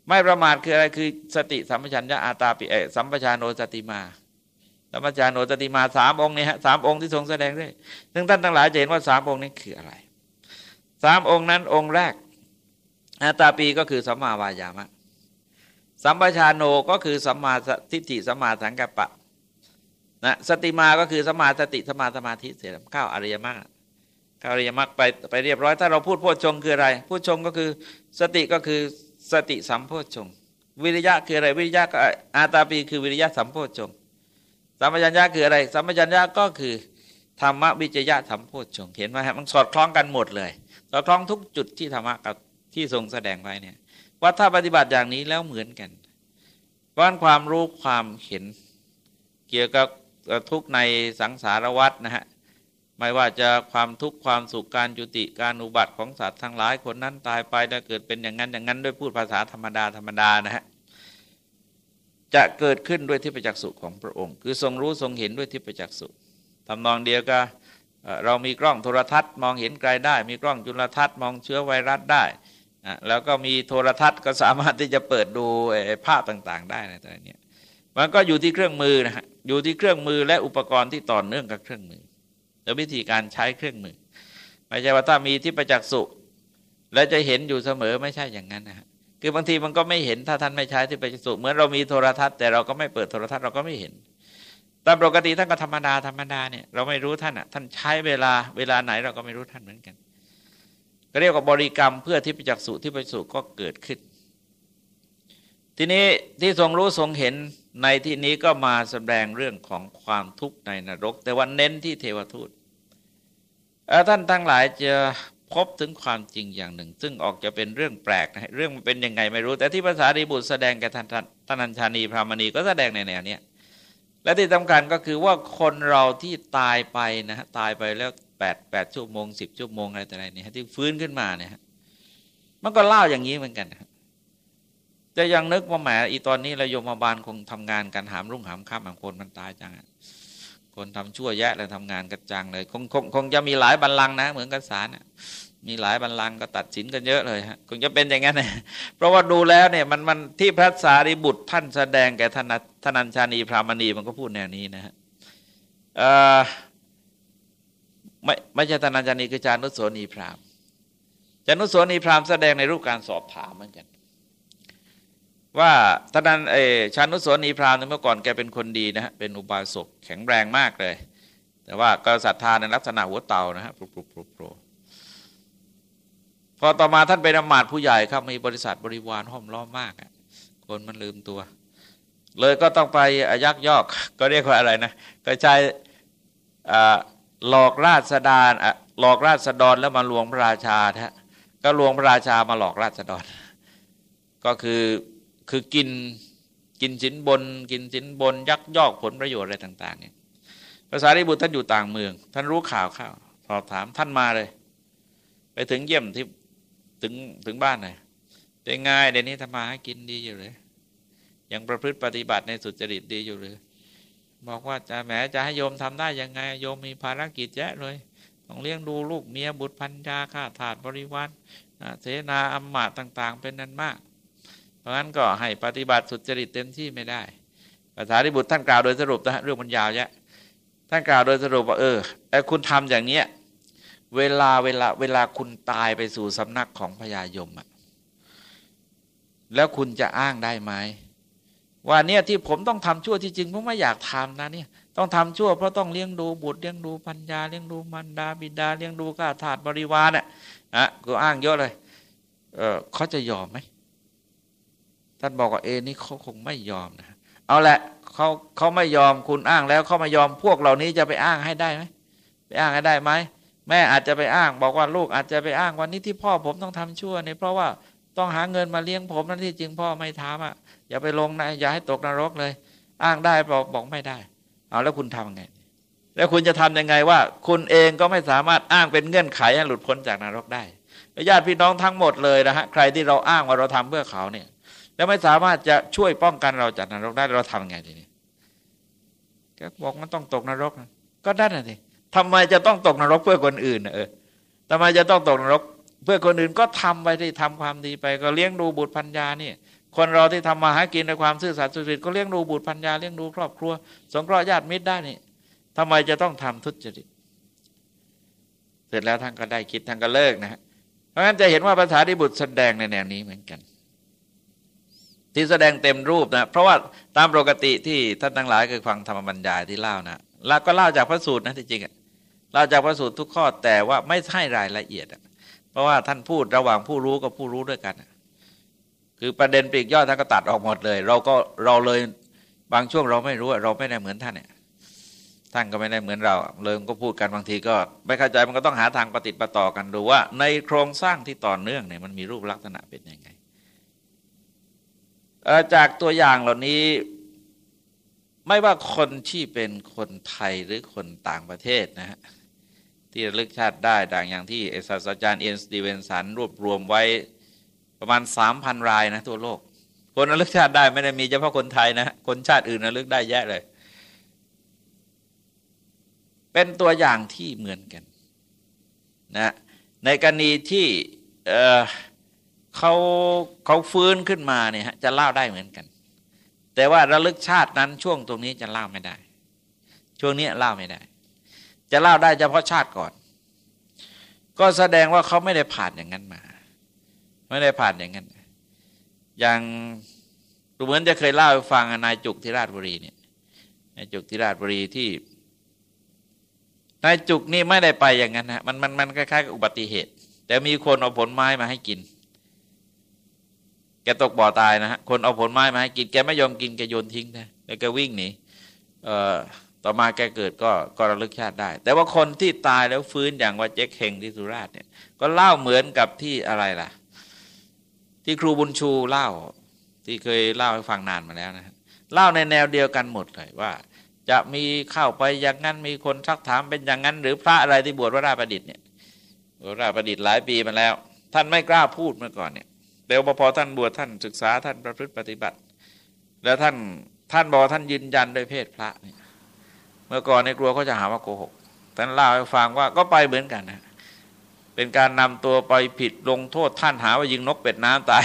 ไม่ประมาทคืออะไรคือสติสัมปชัญญะอาตาปีเอสัมปชานโนสติมาธรรมจารย์โนตติมาสามองค์นี้ฮะสามองค์ที่ทรงแสดงด้วยซึ่งท่านทั้งหลายจะเห็นว่าสามองค์นี้คืออะไรสามองค์นั้นองค์แรกอาตาปีก็คือสัมมาวายามะ สัมปชานโนก็คือสัมมาทิฏฐิสัมมาสังกัปปะนะสติมาก็คือสัมมาสติสัมมาสมาธิเสร็จข้าวอริยมรรคข้าวอริยมรรคไปไปเรียบร้อย ถ้าเราพูดโพชงคืออะไร พูดชงก็คือสติก็คือ สติสัมโพชงวิริยะคืออะไรวิริยะก็อาตาปีคือวิริยะสัมโพชงสัมปชัญญะคืออะไร สัมปชัญญะก็คือธรรมวิจยะสัมโพชงเห็นไหมฮะมันสอดคล้องกันหมดเลยสอดคล้องทุกจุดที่ธรรมะกับที่ทรงแสดงไว้เนี่ยว่าถ้าปฏิบัติอย่างนี้แล้วเหมือนกันเพราะความรู้ความเห็นเกี่ยวกับทุกในสังสารวัฏนะฮะ ไม่ว่าจะความทุกข์ความสุขการจุติการอุบัติของสัตว์ทั้งหลายคนนั้นตายไปแล้วเกิดเป็นอย่างนั้นอย่างนั้นด้วยพูดภาษาธรรมดาธรรมดานะฮะจะเกิดขึ้นด้วยที่ประจักษ์สุของพระองค์ คือทรงรู้ทรงเห็นด้วยที่ประจักษ์สุทำนองเดียวกับเรามีกล้องโทรทัศน์มองเห็นไกลได้ มีกล้องจุลทรรศน์มองเชื้อไวรัสได้แล้วก็มีโทรทัศน์ก็สามารถที่จะเปิดดูภาพต่างๆ ได้ในตอนนี้มันก็อยู่ที่เครื่องมือนะฮะอยู่ที่เครื่องมือและอุปกรณ์ที่ต่อเนื่องกับเครื่องมือ และวิธีการใช้เครื่องมือ ไม่ใช่ว่าถ้ามีที่ประจักษ์สุและจะเห็นอยู่เสมอไม่ใช่อย่างนั้นนะฮะคือบางทีมันก็ไม่เห็นถ้าท่านไม่ใช้ที่ประจักษ์สุเหมือนเรามีโทรทัศน์แต่เราก็ไม่เปิดโทรทัศน์เราก็ไม่เห็นตามปกติท่านก็ธรรมดาธรรมดาเนี่ยเราไม่รู้ท่านอะท่านใช้เวลาเวลาไหนเราก็ไม่รู้ท่านเหมือนกันก็เรียกว่าบริกรรมเพื่อที่ประจักษ์สุที่ประจักษ์สุก็เกิดขึ้น ทีนี้ที่ทรงรู้ทรงเห็น ในที่นี้ก็มาแสดงเรื่องของความทุกข์ในนรก แต่วันเน้นที่เทวทูตท่านทั้งหลายจะพบถึงความจริงอย่างหนึ่ง ซึ่งออกจะเป็นเรื่องแปลกนะเรื่องมันเป็นยังไงไม่รู้ แต่ที่ภาษาดีบุตรแสดงแก่ท่านท่านัญชานีพรามณีก็แสดงในแนวนี้และที่สำคัญก็คือว่าคนเราที่ตายไปนะฮะตายไปแล้วแปดแปดชั่วโมงสิบชั่วโมงอะไรแต่ไรเนี่ยที่ฟื้นขึ้นมาเนี่ยมันก็เล่าอย่างนี้เหมือนกัน จะยังนึกว่าแหมอีตอนนี้เราโยมบาลคงทำงานกันหามรุ่งหามค่ำบางคนมันตายจังคนทำชั่วแยะเลยทำงานกันจังเลยคงคงคงจะมีหลายบัลลังก์นะ เหมือนกันสารมีหลายบัลลังก์ก็ตัดสินกันเยอะเลยฮะคงจะเป็นอย่างนั้นเลยเพราะว่าดูแล้วเนี่ยมันมันที่พระสารีบุตรท่านแสดงแก่ท่านท่านัญชานีพรามณีมันก็พูดแนวนี้นะฮะไม่ไม่ใช่ธนาจานีคือจานุสโสนีพรามจานุสโสนีพรามแสดงในรูปการสอบถามเหมือนกัน ว่าท่านนั่นเอชานุสโสนีพรามเมื่อก่อนแกเป็นคนดีนะฮะเป็นอุบาสกแข็งแรงมากเลย แต่ว่าก็ศรัทธาในลักษณะหัวเต่านะฮะปลุกปลุกปลุกปลุกพอต่อมาท่านเป็นอมาตผู้ใหญ่ครับมีบริษัทบริวารห้อมล้อมมากคนมันลืมตัว เลยก็ต้องไปยักยอกก็เรียกว่าอะไรนะก็ใช้หลอกราชดารหลอกราชดรแล้วมาลวงพระราชาแท้ก็ลวงพระราชามาหลอกราชดรก็คือ คือกินกินสินบน กินสินบน ยักยอกผลประโยชน์อะไรต่าง ๆ เนี่ยภาษาริบุตรท่านอยู่ต่างเมือง ท่านรู้ข่าวข่าวสอบถามท่านมาเลย ไปถึงเยี่ยมที่ถึงถึงบ้านเลยเป็นง่ายเดี๋ยวนี้ทำมาให้กินดีอยู่เลยยังประพฤติปฏิบัติในสุจริตดีอยู่เลยบอกว่าจะแหมจะให้โยมทำได้ยังไง โยมมีภารกิจเยอะเลย ต้องเลี้ยงดูลูกเมียบุตรพันยาข้าทาสบริวารเสนาอัมมาต่าง ๆ เป็นนั้นมาก เพราะงั้นก็ให้ปฏิบัติสุจริตเต็มที่ไม่ได้ภาษาที่บุตรท่านกล่าวโดยสรุปนะเรื่องมันยาวเยะท่านกล่าวโดยสรุปว่าเออแต่คุณทำอย่างเนี้ยเวลาเวลาเวลาคุณตายไปสู่สำนักของพญายมอะแล้วคุณจะอ้างได้ไหมว่าเนี่ยที่ผมต้องทำชั่วที่จริงผมไม่อยากทำนะเนี่ยต้องทำชั่วเพราะต้องเลี้ยงดูบุตรเลี้ยงดูปัญญาเลี้ยงดูมารดาบิดาเลี้ยงดูข้าทาสบริวารเนี่ยนะก็อ้างเยอะเลยเออเขาจะยอมไหม ท่านบอกว่าเอนี่เขาคงไม่ยอมนะเอาละเขาเขาไม่ยอมคุณอ้างแล้วเขาไม่ยอมพวกเหล่านี้จะไปอ้างให้ได้ไหมไปอ้างให้ได้ไหมแม่อาจจะไปอ้าง บอกว่าลูกอาจจะไปอ้างวันนี้ที่พ่อผมต้องทำชั่วเนี่ยเพราะว่าต้องหาเงินมาเลี้ยงผมนั่นที่จริงพ่อไม่ทำอะอย่าไปลงนะอย่าให้ตกนรกเลย อ้างได้บอกบอกไม่ได้ เอาแล้วคุณทำไง แล้วคุณจะทํำยังไงว่า คุณเองก็ไม่สามารถอ้างเป็นเงื่อนไขให้หลุดพ้นจากนรกได้ญาติพี่น้องทั้งหมดเลยนะฮะใครที่เราอ้างว่าเราทำเพื่อเขาเนี่ย แล้วไม่สามารถจะช่วยป้องกันเราจากนรกได้เราทำไงทีนี้ก็บอกมันต้องตกนรกก็ได้นะทีทำไมจะต้องตกนรกเพื่อคนอื่นเออทำไมจะต้องตกนรก เพื่อคนอื่นก็ทำไปที่ทำความดีไป ก็เลี้ยงดูบุตรพัญญานี่คนเราที่ทำมาหากินในความซื่อสัตย์สุจริตก็เลี้ยงดูบุตรพัญญาเลี้ยงดูครอบครัว สงเคราะห์ญาติมิตรได้นี่ทำไมจะต้องทำทุจริต เสร็จแล้วท่านก็ได้คิดท่านก็เลิกนะเพราะฉะนั้นจะเห็นว่าภาษาที่บุตรแสดงในแนวนี้เหมือนกัน ที่แสดงเต็มรูปนะเพราะว่าตามปกติที่ท่านทั้งหลายเคยฟังธรรมบรรยายที่เล่านะแล้วก็เล่าจากพระสูตรนะที่จริงเล่าจากพระสูตรทุกข้อแต่ว่าไม่ใช่รายละเอียดเพราะว่าท่านพูดระหว่างผู้รู้กับผู้รู้ด้วยกัน คือประเด็นปลีกย่อยท่านก็ตัดออกหมดเลย เราก็เราเลยบางช่วงเราไม่รู้เราไม่ได้เหมือนท่านเนี่ยท่านก็ไม่ได้เหมือนเราเลยก็พูดกันบางทีก็ไม่เข้าใจมันก็ต้องหาทางปฏิติต่อกันดูว่า ในโครงสร้างที่ต่อเนื่องเนี่ยมันมีรูปลักษณะเป็นยังไง จากตัวอย่างเหล่านี้ไม่ว่าคนที่เป็นคนไทยหรือคนต่างประเทศนะฮะที่ระลึกชาติได้ดังอย่างที่ศาสตราจารย์เอ็นสตีเวนสันรวบรวมไว้ประมาณสามพันรายนะทั่วโลก คนระลึกชาติได้ไม่ได้มีเฉพาะคนไทยนะคนชาติอื่นระลึกได้แยะเลย เป็นตัวอย่างที่เหมือนกันนะในกรณีที่เเขาเขาฟื้นขึ้นมาเนี่ยจะเล่าได้เหมือนกัน แต่ว่าระลึกชาตินั้นช่วงตรงนี้จะเล่าไม่ได้ ช่วงนี้เล่าไม่ได้ จะเล่าได้เฉพาะชาติก่อน ก็แสดงว่าเขาไม่ได้ผ่านอย่างนั้นมา ไม่ได้ผ่านอย่างนั้น อย่างดูเหมือนจะเคยเล่าให้ฟังนายจุกที่ราชบุรีเนี่ยนายจุกที่ราชบุรีที่นายจุกนี่ไม่ได้ไปอย่างนั้นนะมันมันมันคล้ายๆกับอุบัติเหตุ แต่มีคนเอาผลไม้มาให้กิน แกตกบ่อตายนะฮะคนเอาผลไม้มาให้กินแกไม่ยอมกินแกโยนทิ้งนะแล้วแกวิ่งหนีเอ่อต่อมาแกเกิดก็ก็ระลึกชาติได้ แต่ว่าคนที่ตายแล้วฟื้นอย่างว่าเจ๊กเฮงที่สุราษฎร์เนี่ย ก็เล่าเหมือนกับที่อะไรล่ะ ที่ครูบุญชูเล่า ที่เคยเล่าให้ฟังนานมาแล้วนะเล่าในแนวเดียวกันหมดเลยว่า จะมีเข้าไปอย่างนั้นมีคนชักถามเป็นอย่างนั้น หรือพระอะไรที่บวชวราประดิษฐ์เนี่ย วราประดิษฐ์หลายปีมาแล้ว ท่านไม่กล้าพูดเมื่อก่อนเนี่ย แต่พอท่านบวชท่านศึกษาท่านประพฤติปฏิบัติ แล้วท่านท่านบอกท่านยืนยันด้วยเพศพระเนี่ยเมื่อก่อนในกลัวเขาจะหาว่าโกหกท่านเล่าให้ฟังว่าก็ไปเหมือนกันนะเป็นการนำตัวไปผิดลงโทษท่านหาว่ายิงนกเป็ดน้ำตาย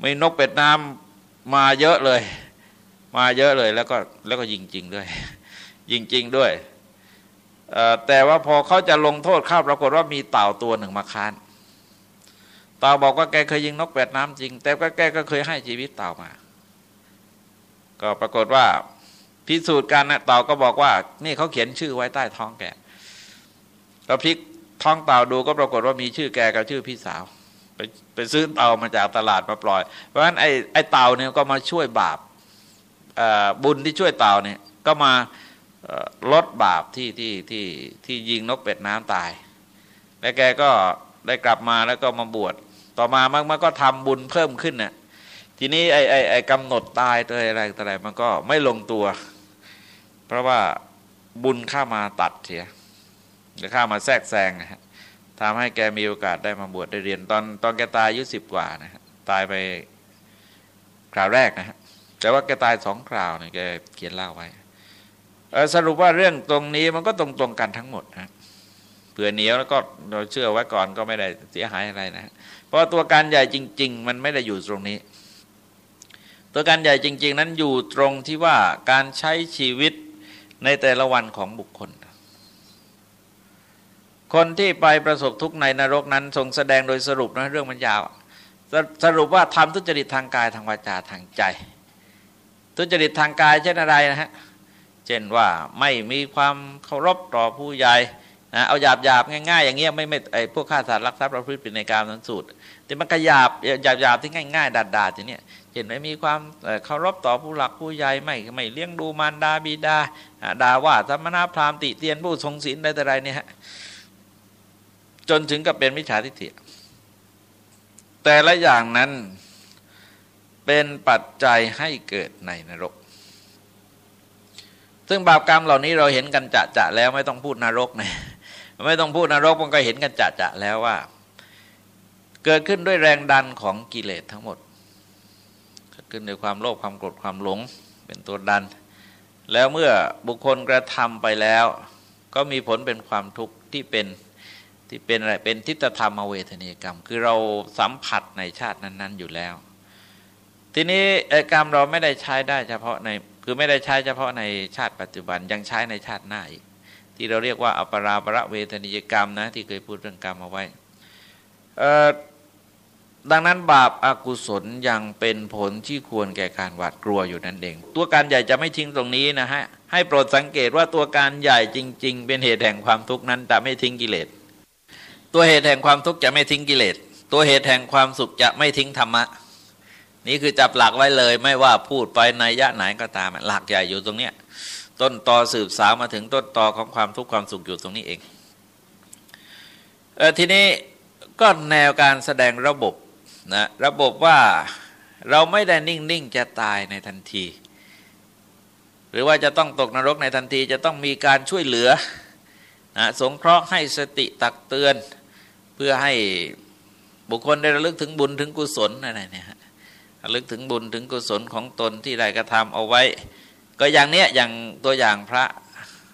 ไม่นกเป็ดน้ำมาเยอะเลย มาเยอะเลยแล้วก็แล้วก็ยิงจริงด้วยยิงจริงด้วยแต่ว่าพอเขาจะลงโทษเข้าปรากฏว่ามีเต่าตัวหนึ่งมาค้าน เต่าบอกว่าแกเคยยิงนกแปดน้ำจริง แต่ก็แกก็เคยให้ชีวิตเต่ามา ก็ปรากฏว่าพิสูจน์กันนะเต่าก็บอกว่า นี่เขาเขียนชื่อไว้ใต้ท้องแกเราพลิกท้องเต่าดูก็ปรากฏว่ามีชื่อแกกับชื่อพี่สาว ไปไปซื้อเต่ามาจากตลาดมาปล่อย เพราะฉะนั้นไอ้ไอ้เต่าเนี่ยก็มาช่วยบาปบุญที่ช่วยเต่าเนี่ยก็มาลดบาปที่ที่ที่ที่ยิงนกเป็ดน้ำตาย และแกก็ ได้กลับมาแล้วก็มาบวชต่อมามันมันก็ทำบุญเพิ่มขึ้นน่ะทีนี้ไอ้ไอ้ไอ้กำหนดตายตัวอะไรตัวอะไรมันก็ไม่ลงตัว เพราะว่าบุญข้ามาตัดเสียหรือข้ามาแทรกแซงนะฮะทำให้แกมีโอกาสได้มาบวชได้เรียนตอนตอนแกตายอายุสิบกว่านะฮะตายไปคราวแรกนะฮะแต่ว่าแกตายสองคราวเนี่ยแกเขียนเล่าไว้สรุปว่าเรื่องตรงนี้มันก็ตรงตรงกันทั้งหมดนะ เผื่อเหนียวแล้วก็เราเชื่อไว้ก่อนก็ไม่ได้เสียหายอะไรนะเพราะตัวการใหญ่จริง ๆ มันไม่ได้อยู่ตรงนี้ ตัวการใหญ่จริง ๆ นั้นอยู่ตรงที่ว่าการใช้ชีวิตในแต่ละวันของบุคคล คนที่ไปประสบทุกข์ในนรกนั้นทรงแสดงโดยสรุปนะเรื่องมันยาวสสรุปว่าทำทุจริตทางกายทางวาจาทางใจ ทุจริตทางกายเช่นอะไรนะฮะเช่นว่าไม่มีความเคารพต่อผู้ใหญ่ นะเอาหยาบหยาบง่ายๆ อย่างเงี้ยไม่ไม่ไอพวกฆ่าสัตว์รักทรัพย์ประพฤติผิดในการนั้นสูตร แต่มันก็หยาบหยาบหยาบที่ง่ายๆด่าๆอย่างเนี้ยเห็นไหมมีความเคารพต่อผู้หลักผู้ใหญ่ไม่ไม่เลี้ยงดูมารดาบิดาด่าว่าสมณพราหมณ์ติเตียนผู้ทรงศีลอะไรแต่ไรเนี่ยจนถึงกับเป็นมิจฉาทิฏฐิแต่ละอย่างนั้นเป็นปัจจัยให้เกิดในนรก ซึ่งบาปกรรมเหล่านี้เราเห็นกันจะจะแล้วไม่ต้องพูดนรกนะ ไม่ต้องพูดนรกมันก็เห็นกันจะจะแล้วว่า เกิดขึ้นด้วยแรงดันของกิเลสทั้งหมด เกิดขึ้นด้วยความโลภความโกรธความหลงเป็นตัวดัน แล้วเมื่อบุคคลกระทำไปแล้ว ก็มีผลเป็นความทุกข์ที่เป็นที่เป็นอะไรเป็นทิฏฐธรรมเวทนีกรรม คือเราสัมผัสในชาตินั้น ๆ อยู่แล้ว ทีนี้กรรมเราไม่ได้ใช้ได้เฉพาะในคือไม่ได้ใช้เฉพาะในชาติปัจจุบันยังใช้ในชาติหน้าอีก ที่เราเรียกว่าอปราประเวทนิยกรรมนะที่เคยพูดเรื่องกรรมเอาไว้ดังนั้นบาปอากุศลยังเป็นผลที่ควรแก่การหวาดกลัวอยู่นั่นเอง ตัวการใหญ่จะไม่ทิ้งตรงนี้นะฮะให้โปรดสังเกตว่าตัวการใหญ่จริง ๆ เป็นเหตุแห่งความทุกข์นั้นจะไม่ทิ้งกิเลส ตัวเหตุแห่งความทุกข์จะไม่ทิ้งกิเลส ตัวเหตุแห่งความสุขจะไม่ทิ้งธรรมะ นี่คือจับหลักไว้เลย ไม่ว่าพูดไปในยะไหนก็ตามหลักใหญ่อยู่ตรงเนี้ย ต้นตอสืบสาวมาถึงต้นตอของความทุกข์ความสุขอยู่ตรงนี้เองเออทีนี้ก็แนวการแสดงระบบนะระบบว่าเราไม่ได้นิ่ง ๆ จะตายในทันที หรือว่าจะต้องตกนรกในทันทีจะต้องมีการช่วยเหลือนะสงเคราะห์ให้สติตักเตือน เพื่อให้บุคคลได้ระลึกถึงบุญถึงกุศลอะไรเนี่ยระลึกถึงบุญถึงกุศลของตนที่ได้กระทำเอาไว้ ก็อย่างเนี้ยอย่างตัวอย่างพระ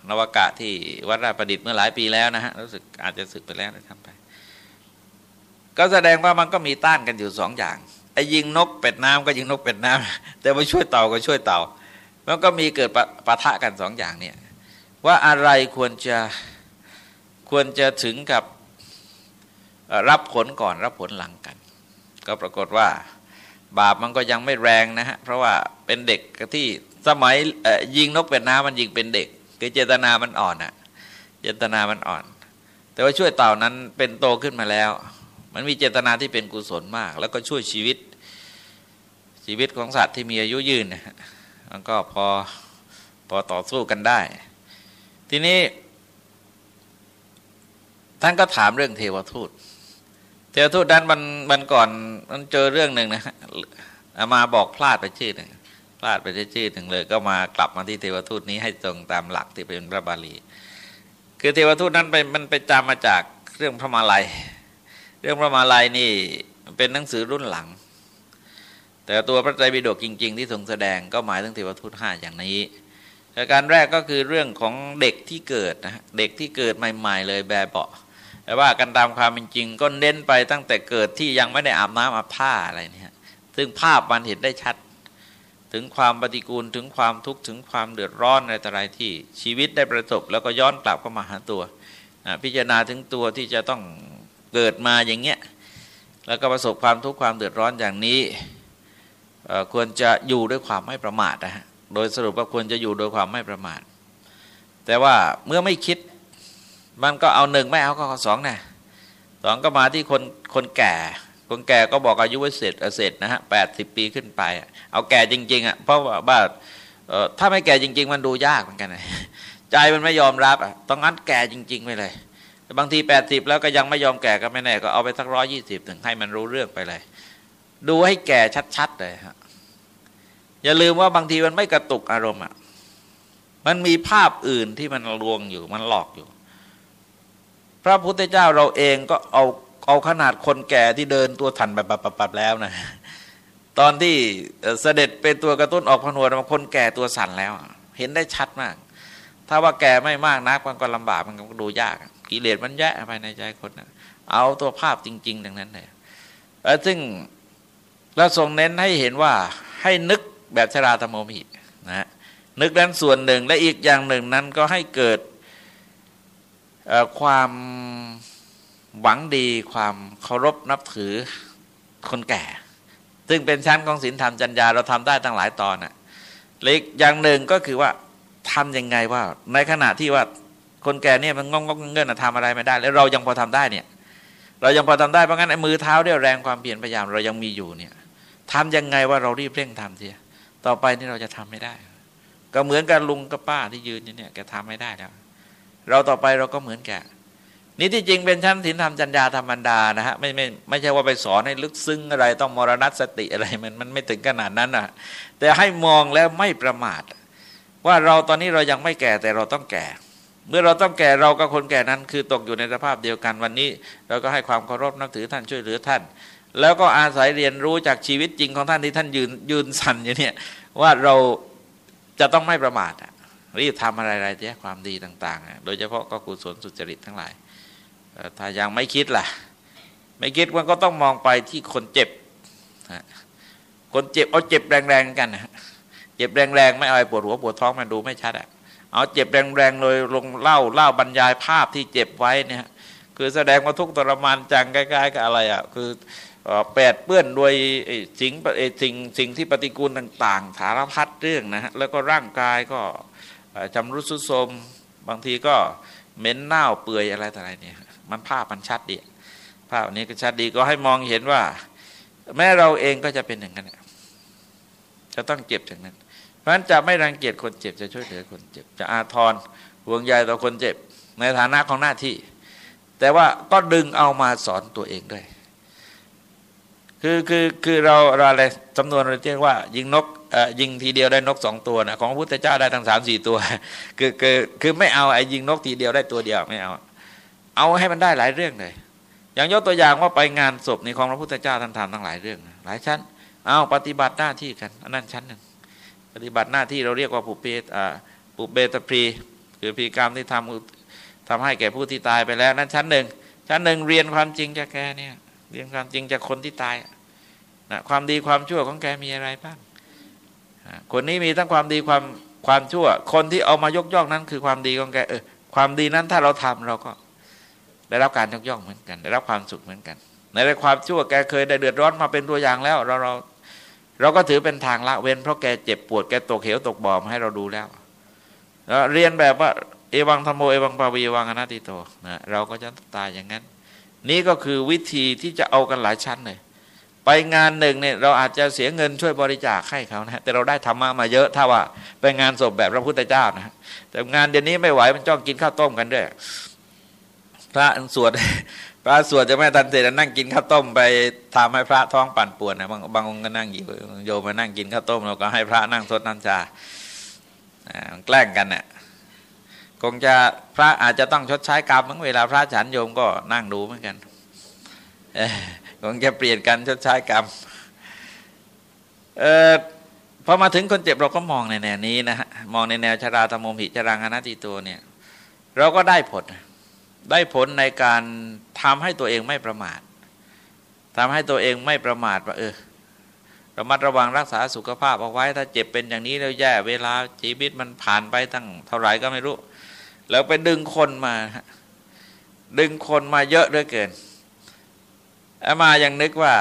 นวกะที่วัดราชประดิษฐ์เมื่อหลายปีแล้วนะฮะรู้สึกอาจจะสึกไปแล้วนะทำไป ก็แสดงว่ามันก็มีต้านกันอยู่สองอย่างไอ้ยิงนกเป็ดน้ำก็ยิงนกเป็ดน้ำแต่มาช่วยเต่าก็ช่วยเต่ามันก็มีเกิดปะทะกันสองอย่างเนี่ยว่าอะไรควรจะควรจะถึงกับรับผลก่อนรับผลหลังกัน ก็ปรากฏว่าบาปมันก็ยังไม่แรงนะฮะเพราะว่าเป็นเด็กที่ สมัยยิงนกเป็ดน้ำมันยิงเป็นเด็กคือเจตนามันอ่อนอะเจตนามันอ่อน แต่ว่าช่วยเต่านั้นเป็นโตขึ้นมาแล้ว มันมีเจตนาที่เป็นกุศลมาก แล้วก็ช่วยชีวิตชีวิตของสัตว์ที่มีอายุยืนมันก็พอพอต่อสู้กันได้ ทีนี้ ท่านก็ถามเรื่องเทวทูต เทวทูตนั้นมันมันก่อนมันเจอเรื่องหนึ่งนะฮะมาบอกพลาดไปชื่อหนึ่ง พลาดไปชื่อหนึ่งเลย ก็มากลับมาที่เทวทูตนี้ให้ตรงตามหลักที่เป็นพระบาลี คือเทวทูตนั้นไปมันไปจำมาจากเรื่องพระมาลัย เรื่องพระมาลัยนี่เป็นหนังสือรุ่นหลัง แต่ตัวพระไตรปิฎกจริง ๆ ที่ทรงแสดงก็หมายถึงเทวทูตห้าอย่างนี้การแรกก็คือเรื่องของเด็กที่เกิดนะเด็กที่เกิดใหม่ ๆ เลยแบบเบาแต่ว่ากันตามความเป็นจริงก็เน้นไปตั้งแต่เกิดที่ยังไม่ได้อาบน้ำอาบผ้าอะไรเนี่ยซึ่งภาพมันเห็นได้ชัด ถึงความปฏิกูลถึงความทุกข์ถึงความเดือดร้อนอะไรต่ออะไรที่ชีวิตได้ประสบ แล้วก็ย้อนกลับเข้ามาหาตัวพิจารณาถึงตัวที่จะต้องเกิดมาอย่างเงี้ยแล้วก็ประสบความทุกข์ความเดือดร้อนอย่างนี้ควรจะอยู่ด้วยความไม่ประมาทนะฮะโดยสรุปว่าควรจะอยู่โดยความไม่ประมาท แต่ว่าเมื่อไม่คิดมันก็เอาหนึ่งไม่เอาก็สองนะสองก็มาที่คนคนแก่ คนแก่ก็บอกอายุไว้เสร็จเสร็จนะฮะแปดสิบปีขึ้นไป เอาแก่จริง ๆ อะ เพราะว่าบ้าถ้าไม่แก่จริง ๆ มันดูยากเหมือนกันใจมันไม่ยอมรับอะต้องงั้นแก่จริง ๆ ไปเลยบางทีแปดสิบแล้วก็ยังไม่ยอมแก่ก็ไม่แน่ก็เอาไปสักร้อยี่สิบถึงให้มันรู้เรื่องไปเลย ดูให้แก่ชัดๆเลยฮะอย่าลืมว่าบางทีมันไม่กระตุกอารมณ์อะมันมีภาพอื่นที่มันลวงอยู่มันหลอกอยู่ พระพุทธเจ้าเราเองก็เอา เอาขนาดคนแก่ที่เดินตัวทันแบบปับแล้วนะตอนที่เสด็จเป็นตัวกระตุ้นออกพนวดมาคนแก่ตัวสั่นแล้ว เห็นได้ชัดมาก ถ้าว่าแก่ไม่มากนักมันก็ลำบากมันก็ดูยาก กิเลสมันแยะภายในใจคนนะเอาตัวภาพจริง ๆ ดังนั้นเลยซึ่งเราทรงเน้นให้เห็นว่าให้นึกแบบชราธโมมินะนึกนั้นส่วนหนึ่งและอีกอย่างหนึ่งนั้นก็ให้เกิดความ หวังดีความเคารพนับถือคนแก่ ซึ่งเป็นชั้นของศีลธรรมจัญญาเราทำได้ตั้งหลายตอนนะ่ะเล็กอย่างหนึ่งก็คือว่าทำยังไงว่า ในขณะที่ว่าคนแก่เนี่ยมันงงงเงินทำอะไรไม่ได้ แล้วเรายังพอทำได้เนี่ย เรายังพอทำได้เพราะงั้นไอ้มือเท้าเรี่ยวแรงความเพียรพยายามเรายังมีอยู่เนี่ยทำยังไงว่าเรารีบเร่งทำเสียต่อไปนี่เราจะทำไม่ได้ ก็เหมือนกันลุงกับป้าที่ยืนอยู่เนี่ยแกทำไม่ได้แล้วเราต่อไปเราก็เหมือนแก นี่ที่จริงเป็นชั้นถินธรรมจัญญาธรรมดานะฮะไม่ไม่ไม่ใช่ว่าไปสอนให้ลึกซึ้งอะไรต้องมรณสติอะไรมันมันไม่ถึงขนาดนั้นนะแต่ให้มองแล้วไม่ประมาท ว่าเราตอนนี้เรายังไม่แก่แต่เราต้องแก่ เมื่อเราต้องแก่เรากับคนแก่นั้น คือตกอยู่ในสภาพเดียวกันวันนี้ เราก็ให้ความเคารพนับถือท่านช่วยเหลือท่าน แล้วก็อาศัยเรียนรู้จากชีวิตจริงของท่านที่ท่านยืนยืนสั่นอยู่เนี่ยว่าเราจะต้องไม่ประมาทรีบทำอะไรๆที่ความดีต่าง ๆ โดยเฉพาะก็กุศลสุจริตทั้งหลาย ถ้ายังไม่คิดล่ะ ไม่คิดมันก็ต้องมองไปที่คนเจ็บคนเจ็บเอาเจ็บแรงๆกันนะเจ็บแรงๆไม่เอาปวดหัวปวดท้องมันดูไม่ชัดอะเอาเจ็บแรงๆเลยลงเล่าเล่าบรรยายภาพที่เจ็บไว้เนี่ยคือแสดงว่าทุกทรมานจังใกล้ๆกับอะไรอะคือแปดเปื้อนด้วยสิ่งสิ่งสิ่งที่ปฏิกูลต่างๆสารพัดเรื่องนะฮะแล้วก็ร่างกายก็จำรุดสุดโทมบางทีก็เหม็นเน่าเปื่อยอะไรต่ออะไรเนี่ย มันภาพมันชัดดีภาพนี้ก็ชัดดีก็ให้มองเห็นว่า แม้เราเองก็จะเป็นอย่างนั้นจะต้องเจ็บอย่างนั้น เพราะฉะนั้นจะไม่รังเกียจคนเจ็บจะช่วยเหลือคนเจ็บ จะอาทรห่วงใยต่อคนเจ็บ ในฐานะของหน้าที่ แต่ว่าก็ดึงเอามาสอนตัวเองด้วย คือคือคือเราเราอะไรจำนวนเราเรียกว่า ยิงนกยิงทีเดียวได้นกสองตัวนะของพระพุทธเจ้าได้ทั้งสามสี่ตัว คือคือคือไม่เอาไอ้ยิงนกทีเดียวได้ตัวเดียวไม่เอา เอาให้มันได้หลายเรื่องเลย อย่างยกตัวอย่างว่าไปงานศพในของพระพุทธเจ้าท่านทำทั้งหลายเรื่อง หลายชั้น เอาปฏิบัติหน้าที่กันอันนั้นชั้นหนึ่งปฏิบัติหน้าที่เราเรียกว่าปุเปตปุเบตพรีคือพีกรรมที่ทำทำให้แก่ผู้ที่ตายไปแล้วนั้นชั้นหนึ่งชั้นหนึ่งเรียนความจริงจากแกเนี่ยเรียนความจริงจากคนที่ตายนะความดีความชั่วของแกมีอะไรบ้างคนนี้มีทั้งความดีความความชั่ว คนที่เอามายกย่องนั้นคือความดีของแกเออความดีนั้นถ้าเราทำเราก็ ได้รับการยกย่องเหมือนกัน ได้รับความสุขเหมือนกัน ในเรื่องความชั่วแกเคยได้เดือดร้อนมาเป็นตัวอย่างแล้ว เราเราเราก็ถือเป็นทางละเว้น เพราะแกเจ็บปวดแกตกเหวตกบ่อมาให้เราดูแล้วแล้วเรียนแบบว่าเอวังธรรมโมเอวังปาวีวังอนัตติโตนะเราก็จะตายอย่างนั้น นี่ก็คือวิธีที่จะเอากันหลายชั้นเลยไปงานหนึ่งเนี่ยเราอาจจะเสียเงินช่วยบริจาคให้เขานะแต่เราได้ธรรมะมาเยอะถ้าว่าไปงานศพแบบพระพุทธเจ้านะแต่งานเดี๋ยวนี้ไม่ไหวมันจ้องกินข้าวต้มกันด้วย พระสวดพระสวดจะไม่ทันเสร็จนั่งกินข้าวต้มไปทำให้พระท้องปั่นป่วนนะบางบางองค์ก็นั่งอยู่โยมมานั่งกินข้าวต้มเราก็ให้พระนั่งทดน้ำชาแกล้งกันเนี่ยคงจะพระอาจจะต้องชดใช้กรรมเมื่อเวลาพระฉันโยมก็นั่งดูเหมือนกันคงจะเปลี่ยนกันชดใช้กรรมเออพอมาถึงคนเจ็บเราก็มองในแนวนี้นะฮะมองในแนวชราตมมหิจรังอนัตติตัวเนี่ย เราก็ได้ผล ได้ผลในการทำให้ตัวเองไม่ประมาททำให้ตัวเองไม่ประมาทว่าเออระมัดระวังรักษาสุขภาพเอาไว้ ถ้าเจ็บเป็นอย่างนี้แล้วแย่เวลาชีวิตมันผ่านไปตั้งเท่าไหร่ก็ไม่รู้ แล้วไปดึงคนมา ดึงคนมาเยอะเหลือเกินอามายังนึกว่า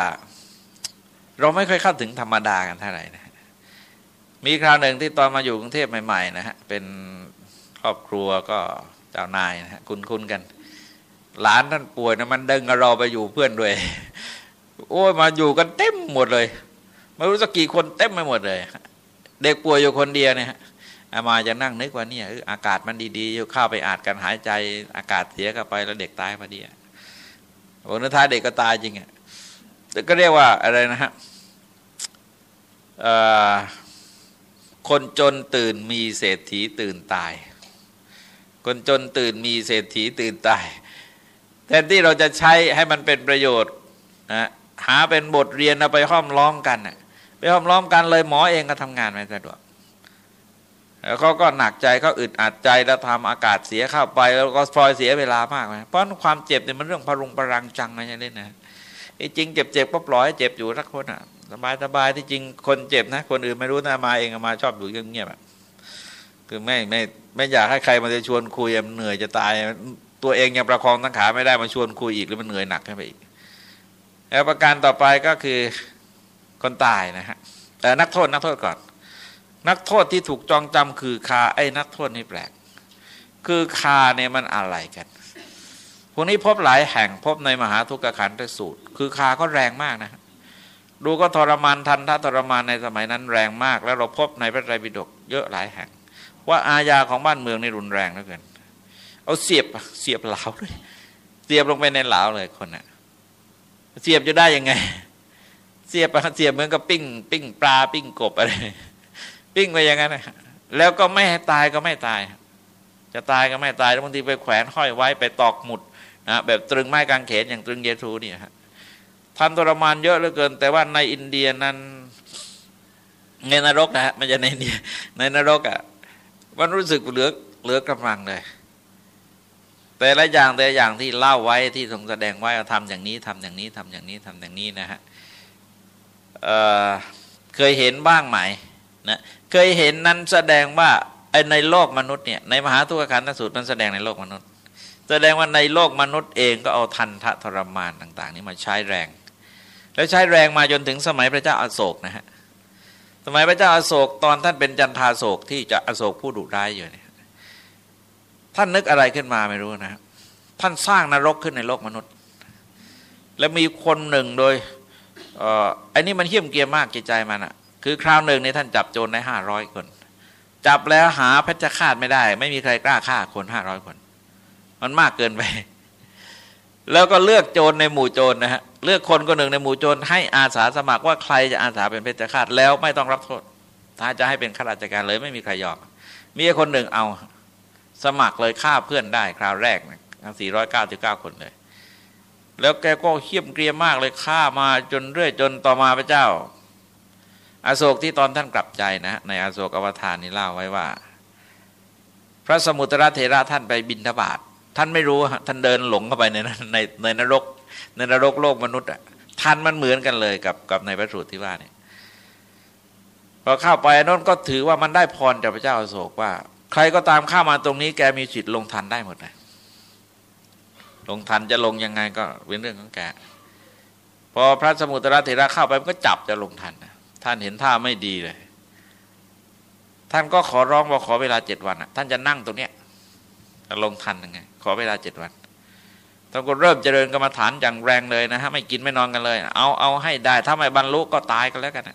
เราไม่ค่อยเข้าถึงธรรมดากันเท่าไหร่นะมีคราวหนึ่งที่ตอนมาอยู่กรุงเทพใหม่ ๆ นะฮะเป็นครอบครัวก็ เจ้านายนะฮะคุ้นๆกัน หลานท่านป่วยนะมันดึงเราไปอยู่เพื่อนด้วย โอ้ยมาอยู่กันเต็มหมดเลยไม่รู้สักกี่คนเต็มไปหมดเลย เด็กป่วยอยู่คนเดียวเนี่ยอามาจะนั่งนึกว่าเนี่ยอากาศมันดีๆอยู่เข้าไปอาดกันหายใจอากาศเสียเข้าไปแล้วเด็กตายพอดีโอ้นท้ายเด็กก็ตายจริงอะก็เรียกว่าอะไรนะฮะคนจนตื่นมีเศรษฐีตื่นตาย คนจนตื่นมีเศรษฐีตื่นตายแทนที่เราจะใช้ให้มันเป็นประโยชน์นะหาเป็นบทเรียนเอาไปห้อมล้อมกันไปห้อมล้อมกันเลยหมอเองก็ทำงานไม่สะดวกแล้วเขาก็หนักใจเขาอึดอัดใจแล้วทำอากาศเสียเข้าไป แล้วก็พลอยเสียเวลามากเลยเพราะความเจ็บเนี่ยมันเรื่องพรุงพรังจังนะอย่างนี้นะจริงเจ็บเจ็บก็ปล่อยเจ็บอยู่สักคนอะสบายสบายที่จริงคนเจ็บนะ คนอื่นไม่รู้นะมาเองมาชอบอยู่เงียบๆ คือไม่ไม่ไม่อยากให้ใครมาจะชวนคุยมันเหนื่อยจะตาย ตัวเองยังประคองทั้งขาไม่ได้มาชวนคุยอีกหรือมันเหนื่อยหนักขึ้นไปอีกแล้วประการต่อไปก็คือคนตายนะฮะแต่นักโทษนักโทษก่อน นักโทษที่ถูกจองจำคือคาไอ้นักโทษนี่แปลก คือคาเนี่ยมันอะไรกันพวกนี้พบหลายแห่งพบในมหาทุกขขันธสูตร คือคาก็แรงมากนะดูก็ทรมานทันถ้าทรมานในสมัยนั้นแรงมาก แล้วเราพบในพระไตรปิฎกเยอะหลายแห่ง ว่าอาญาของบ้านเมืองนี่รุนแรงเหลือเกิน เอาเสียบเสียบเหลาเลยเสียบลงไปในเหลาเลยคนน่ะเสียบจะได้ยังไง เสียบเสียบเหมือนกับปิ้ง ปิ้งปลาปิ้งกบอะไร ปิ้งไปอย่างนั้นแล้วก็ไม่ให้ตายก็ไม่ตาย จะตายก็ไม่ตายแล้วบางทีไปแขวนห้อยไว้ไปตอกหมุดนะแบบตรึงไม้กางเขนอย่างตรึงเยทูเนี่ยฮะท่านทรมานเยอะเหลือเกิน แต่ว่าในอินเดียนั้นในนรกนะฮะมันจะในอินเนียในนรกอะ่ะ มันรู้สึกเหลือเหลือกำลังเลย แต่ละอย่างแต่ละอย่างที่เล่าไว้ที่ทรงแสดงไว้ทำอย่างนี้ทำอย่างนี้ทำอย่างนี้ทำอย่างนี้นะฮะเเคยเห็นบ้างไหมนะเคยเห็นนั้นแสดงว่าไอในโลกมนุษย์เนี่ยในมหาทุกขันธสูตรนั้นแสดงในโลกมนุษย์แแสดงว่าในโลกมนุษย์เองก็เอาทันทะทรมานต่าง ๆ นี้มาใช้แรง แล้วใช้แรงมาจนถึงสมัยพระเจ้าอาโศกนะฮะ สมัยพระเจ้าอาโศกตอนท่านเป็นจันทาโศกที่จะอโศกผู้ดุร้ายอยู่เนี่ยท่านนึกอะไรขึ้นมาไม่รู้นะท่านสร้างนรกขึ้นในโลกมนุษย์ แล้วมีคนหนึ่งโดยอันนี้มันเหี้ยมเกียมมากจิตใจมันอะคือคราวหนึ่งในท่านจับโจรได้ห้าร้อยคน จับแล้วหาเพชฌฆาตไม่ได้ ไม่มีใครกล้าฆ่าคนห้าร้อยคน มันมากเกินไป แล้วก็เลือกโจรในหมู่โจรนะฮะ เลือกคนคนหนึ่งในหมู่โจรให้อาสาสมัครว่าใครจะอาสาเป็นเพชฌฆาตแล้วไม่ต้องรับโทษ ถ้าจะให้เป็นข้าราชการเลยไม่มีใครยอมมีคนหนึ่งเอาสมัครเลยฆ่าเพื่อนได้คราวแรกนะสี่ร้อยเก้าสิบเก้าคนเลย แล้วแกก็เขี้ยมเกรียมมากเลยฆ่ามาจนเรื่อยจนต่อมาพระเจ้า อาโศกที่ตอนท่านกลับใจนะ ในอาโศกอวทานนี่เล่าไว้ว่า พระสมุตรเถระท่านไปบินทบาทท่านไม่รู้ท่านเดินหลงเข้าไปในในในนรก ในนรกโลกมนุษย์อะท่านมันเหมือนกันเลยกับกับในพระสูตรที่ว่าเนี่ยพอเข้าไปนั่นก็ถือว่ามันได้พรจากพระเจ้าอโศกว่า ใครก็ตามเข้ามาตรงนี้แกมีสิทธิ์ลงทันได้หมดเลยลงทันจะลงยังไงก็เป็นเรื่องของแกพอพระสมุตรเถระเข้าไปมันก็จับจะลงทันนะท่านเห็นท่าไม่ดีเลย ท่านก็ขอร้องว่าขอเวลาเจ็ดวันท่านจะนั่งตรงเนี้ยลงทันยังไง ขอเวลาเจ็ดวัน ท่านก็เริ่มเจริญกรรมฐานอย่างแรงเลยนะฮะไม่กินไม่นอนกันเลย เอาเอาให้ได้ ถ้าไม่บรรลุก็ตายกันแล้วกัน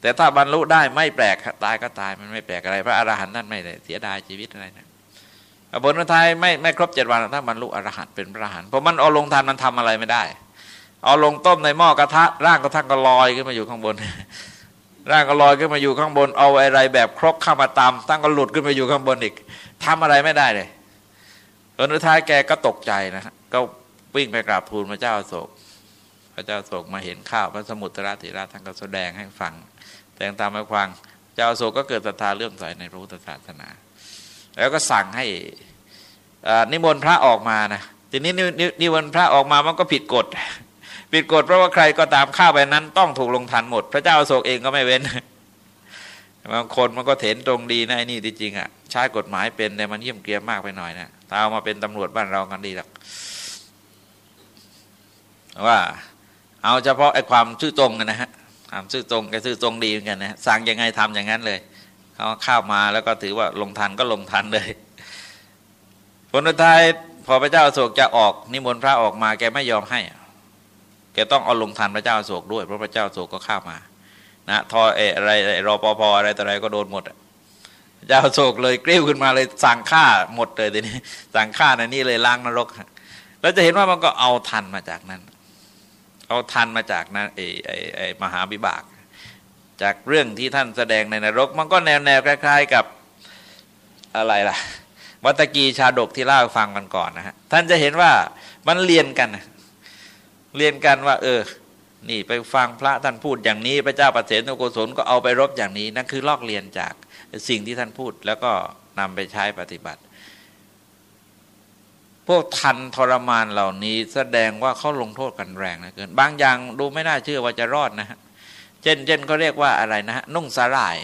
แต่ถ้าบรรลุได้ไม่แปลกตายก็ตายมันไม่แปลกอะไร พระอรหันต์นั่นไม่เสียดายชีวิตอะไรนะผลท้ายไม่ไม่ครบเจ็ดวันถ้าบรรลุอรหันต์เป็นพระอรหันต์เพราะมันเอาลงทานมันทำอะไรไม่ได้ เอาลงต้มในหม้อกระทะ ร่างกระทะก็ลอยขึ้นมาอยู่ข้างบน ร่างก็ลอยขึ้นมาอยู่ข้างบน เอาอะไรแบบครกข้ามาตามตั้งก็หลุดขึ้นมาอยู่ข้างบนอีกทำอะไรไม่ได้เลย ผลท้ายแกก็ตกใจนะก็วิ่งไปกราบทูลพระเจ้าโศก พระเจ้าโศกมาเห็นข้าวพระสมุทรราธิราชท่านก็แสดงให้ฟัง แต่งตามมาฟังเจ้าโศกก็เกิดศรัทธาเรื่องใสในรู้ศาสนา แล้วก็สั่งให้นิมนต์พระออกมานะทีนี้นิมนต์พระออกมามันก็ผิดกฎผิดกฎเพราะว่าใครก็ตามข้าไปนั้นต้องถูกลงทันหมด พระเจ้าโศกเองก็ไม่เว้นบางคนมันก็เถนตรงดีนะไอ้นี่จริงอะใช้กฎหมายเป็นแต่มันเยี่ยมเกลียมมากไปหน่อยนะ เอามาเป็นตำรวจบ้านเรากันดีหรอกว่า เอาเฉพาะไอ้ความชื่อตรงกันนะฮะความชื่อตรงกับชื่อตรงดีเหมือนกันนะสั่งยังไงทำอย่างนั้นเลยเขาข้าวมาแล้วก็ถือว่าลงทันก็ลงทันเลยผลท้ายพอพระเจ้าโศกจะออกนิมนต์พระออกมาแกไม่ยอมให้แกต้องเอาลงทันพระเจ้าโศกด้วยเพราะพระเจ้าโศกก็ข้ามา นะทอเออะไรรอปภออะไรต่อะไรก็โดนหมดพระ เจ้าโศกเลยกริ้วขึ้นมาเลยสั่งฆ่าหมดเลยทีนี้สั่งฆ่าในนี้เลยล้างนรกแล้วจะเห็นว่ามันก็เอาทันมาจากนั้น เอาทันมาจากนั้นไอ้ไอ้ไอ้มหาบิบาก จากเรื่องที่ท่านแสดงในนรก มันก็แนวแนวคล้าย ๆกับอะไรล่ะ วัตกีชาดกที่เล่าฟังกันก่อนนะฮะท่านจะเห็นว่ามันเรียนกันเรียนกันว่า เออ นี่ไปฟังพระท่านพูดอย่างนี้ พระเจ้าประเสนโกศลก็เอาไปรบอย่างนี้นั่นคือลอกเรียนจาก สิ่งที่ท่านพูดแล้วก็นำไปใช้ปฏิบัติ พวกทันทรมานเหล่านี้แสดงว่าเขาลงโทษกันแรงนะเกิน บางอย่างดูไม่น่าเชื่อว่าจะรอดนะฮะเช่นเช่นเขาเรียกว่าอะไรนะฮะนุ่งสาหร่าย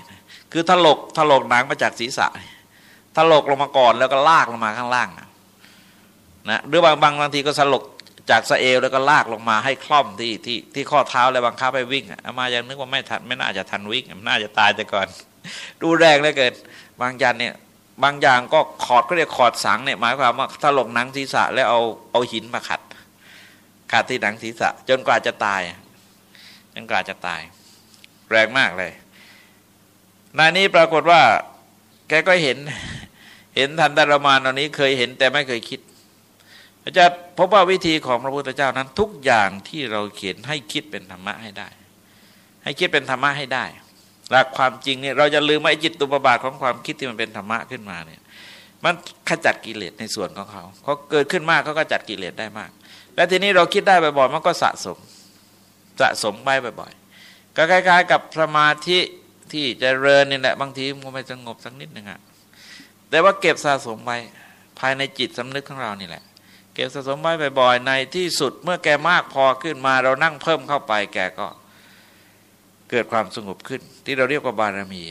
คือถลกถลกหนังมาจากศีรษะถลกลงมาก่อนแล้วก็ลากลงมาข้างล่างนะหรือบางบางบางทีก็สลกจากสะเอวแล้วก็ลากลงมาให้คล่อมที่ที่ที่ข้อเท้าแล้วบังคับให้วิ่งอามายังนึกว่าไม่ทันไม่น่าจะทันวิ่งน่าจะตายแต่ก่อน ดูแรงเหลือเกินบางยันเนี่ยบางอย่างก็ขอดก็เรียกขอดสังเนี่ยหมายความว่าถ้าหลกหนังศีรษะแล้วเอาเอาหินมาขัดขัดที่หนังศีรษะ จนกว่าจะตายจนกว่าจะตาย แรงมากเลยนายนี้ปรากฏว่า แกก็เห็น เห็นทันตรมานตอนนี้เคยเห็นแต่ไม่เคยคิดจะพบว่าวิธีของพระพุทธเจ้านั้น ทุกอย่างที่เราเขียนให้คิดเป็นธรรมะให้ได้ ให้คิดเป็นธรรมะให้ได้ หลักความจริงเนี่ยเราจะลืมไอ้จิตตุปบาทของความคิดที่มันเป็นธรรมะขึ้นมาเนี่ยมันขจัดกิเลสในส่วนของเขาเขาเกิดขึ้นมากเขาก็จัดกิเลสได้มาก และทีนี้เราคิดได้บ่อยๆมันก็สะสมสะสมไปบ่อยๆก็คล้ายๆ กับสมาธิที่จเจริญนี่แหละบางทีมันไม่สงบสักนิดหนึ่งอะแต่ว่าเก็บสะสมไว้ภายในจิตสำนึกของเรานี่แหละ เก็บสะสมไว้บ่อยๆในที่สุดเมื่อแกมากพอขึ้นมาเรานั่งเพิ่มเข้าไปแกก็ เกิดความสงบขึ้น ที่เราเรียกว่าบารมี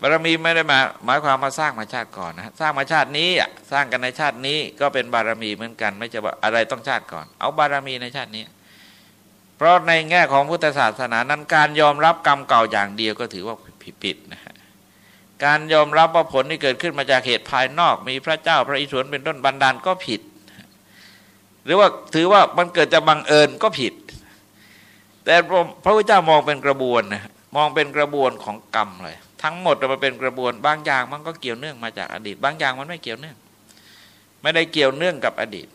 บารมีไม่ได้มาหมายความมาสร้างมาชาติก่อนนะสร้างมาชาตินี้สร้างกันในชาตินี้ก็เป็นบารมีเหมือนกัน ไม่จะว่าอะไรต้องชาติก่อน เอาบารมีในชาตินี้ เพราะในแง่ของพุทธศาสนานั้นการยอมรับกรรมเก่าอย่างเดียวก็ถือว่าผิดนะการยอมรับว่าผลที่เกิดขึ้นมาจากเหตุภายนอก มีพระเจ้าพระอิศวรเป็นต้นบันดาลก็ผิด หรือว่าถือว่ามันเกิดจะบังเอิญก็ผิด แต่พระพุทธเจ้ามองเป็นกระบวนนะมองเป็นกระบวนของกรรมเลย ทั้งหมดมันเป็นกระบวนบางอย่างมันก็เกี่ยวเนื่องมาจากอดีต บางอย่างมันไม่เกี่ยวเนื่อง ไม่ได้เกี่ยวเนื่องกับอดีต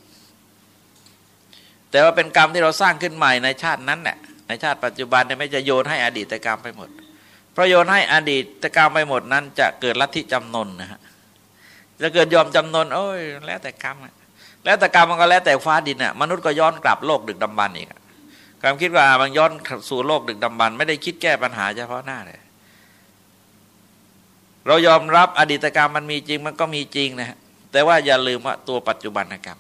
แต่ว่าเป็นกรรมที่เราสร้างขึ้นใหม่ในชาตินั้นแหละในชาติปัจจุบันเนี่ยไม่จะโยนให้อดีตกรรมไปหมดเพราะโยนให้อดีตกรรมไปหมดนั้น จะเกิดลัทธิจำนนนะฮะจะเกิดยอมจำนนโอ้ยแล้วแต่กรรมแล้วแต่กรรมมันก็แล้วแต่ฟ้าดินอะมนุษย์ก็ย้อนกลับโลกดึกดำบรรอีก ความคิดว่ามันย้อนสู่โลกดึกดำบรรไม่ได้คิดแก้ปัญหาเฉพาะหน้าเลย เรายอมรับอดีตกรรมมันมีจริงมันก็มีจริงนะแต่ว่าอย่าลืมว่าตัวปัจจุบันกรรม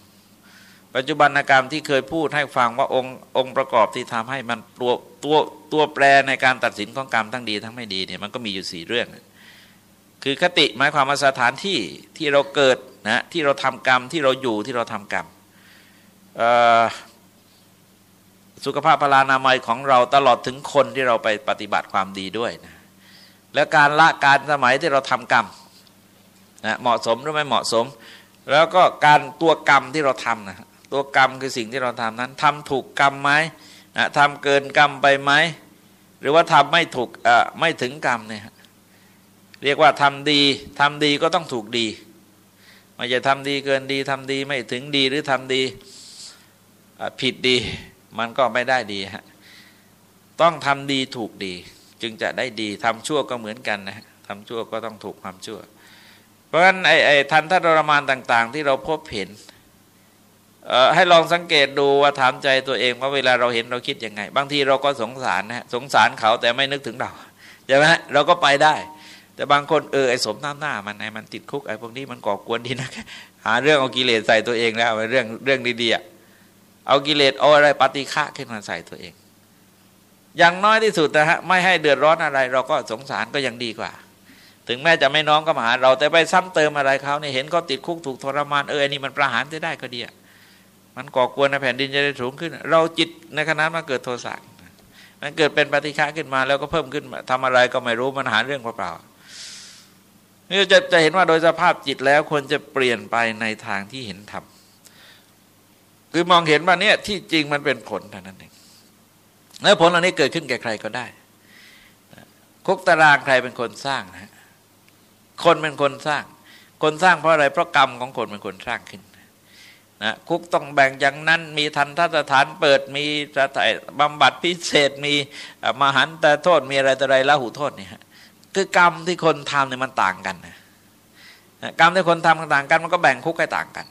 ปัจจุบันกรรมที่เคยพูดให้ฟังว่าองค์องค์ประกอบที่ทำให้มันตัวตัวตัวแปรในการตัดสินของกรรมทั้งดีทั้งไม่ดีเนี่ยมันก็มีอยู่สี่เรื่อง คือคติหมายความว่าสถานที่ที่เราเกิดนะที่เราทำกรรมที่เราอยู่ที่เราทำกรรม สุขภาพพลานามัยของเราตลอดถึงคนที่เราไปปฏิบัติความดีด้วยนะและการละการสมัยที่เราทำกรรมนะเหมาะสมหรือไม่เหมาะสม แล้วก็การตัวกรรมที่เราทำนะตัวกรรมคือสิ่งที่เราทำนั้นทำถูกกรรมไหมนะทำเกินกรรมไปไหมหรือว่าทำไม่ถูกไม่ถึงกรรมเนี่ยเรียกว่าทำดีทำดีก็ต้องถูกดีไม่จะทำดีเกินดีทำดีไม่ถึงดีหรือทำดีผิดดี มันก็ไม่ได้ดีฮะต้องทำดีถูกดี จึงจะได้ดีทำชั่วก็เหมือนกันนะทำชั่วก็ต้องถูกความชั่ว เพราะฉะนั้นไอ้ไอ้ทันทรมานต่าง ๆ ที่เราพบเห็นให้ลองสังเกตดูว่าถามใจตัวเองว่าเวลาเราเห็นเราคิดยังไง บางทีเราก็สงสารนะสงสารเขาแต่ไม่นึกถึงเราใช่ไหมเราก็ไปได้ แต่บางคนเออไอ้สมน้ำหน้ามันไอ้มันติดคุกไอ้พวกนี้มันก่อกวนดีนะหาเรื่องเอากิเลสใส่ตัวเองแล้วเรื่องเรื่องดีๆ เอากิเลสเอาอะไรปฏิฆะขึ้นมาใส่ตัวเอง อย่างน้อยที่สุดนะฮะไม่ให้เดือดร้อนอะไร เราก็สงสารก็ยังดีกว่า ถึงแม้จะไม่น้องก็มาหาเราแต่ไปซ้ำเติมอะไรเขาเนี่ยเห็นเขาติดคุกถูกทรมานเอออันนี้มันประหารจะได้ก็ดีมันก่อกวนในแผ่นดินจะได้สูงขึ้น เราจิตในขณะมาเกิดโทสะมันเกิดเป็นปฏิฆะขึ้นมาแล้วก็เพิ่มขึ้นทำอะไรก็ไม่รู้มันหาเรื่องเปล่าๆนี่จะจะเห็นว่าโดยสภาพจิตแล้วควรจะเปลี่ยนไปในทางที่เห็นธรรม คือมองเห็นว่าเนี่ยที่จริงมันเป็นผลเท่านั้นเองแล้วผลเหล่านี้เกิดขึ้นแก่ใครก็ได้ คุกตารางใครเป็นคนสร้างนะคนเป็นคนสร้าง คนสร้างเพราะอะไรเพราะกรรมของคนเป็นคนสร้างขึ้นนะคุกต้องแบ่งอย่างนั้น มีทันทัศฐานเปิดมีสถานบำบัดพิเศษ มีมหันตโทษมีอะไรต่ออะไรละหูโทษเนี่ยคือกรรมที่คนทำเนี่ยมันต่างกันนะกรรมที่คนทำต่างกัน มันก็แบ่งคุกให้ต่างกัน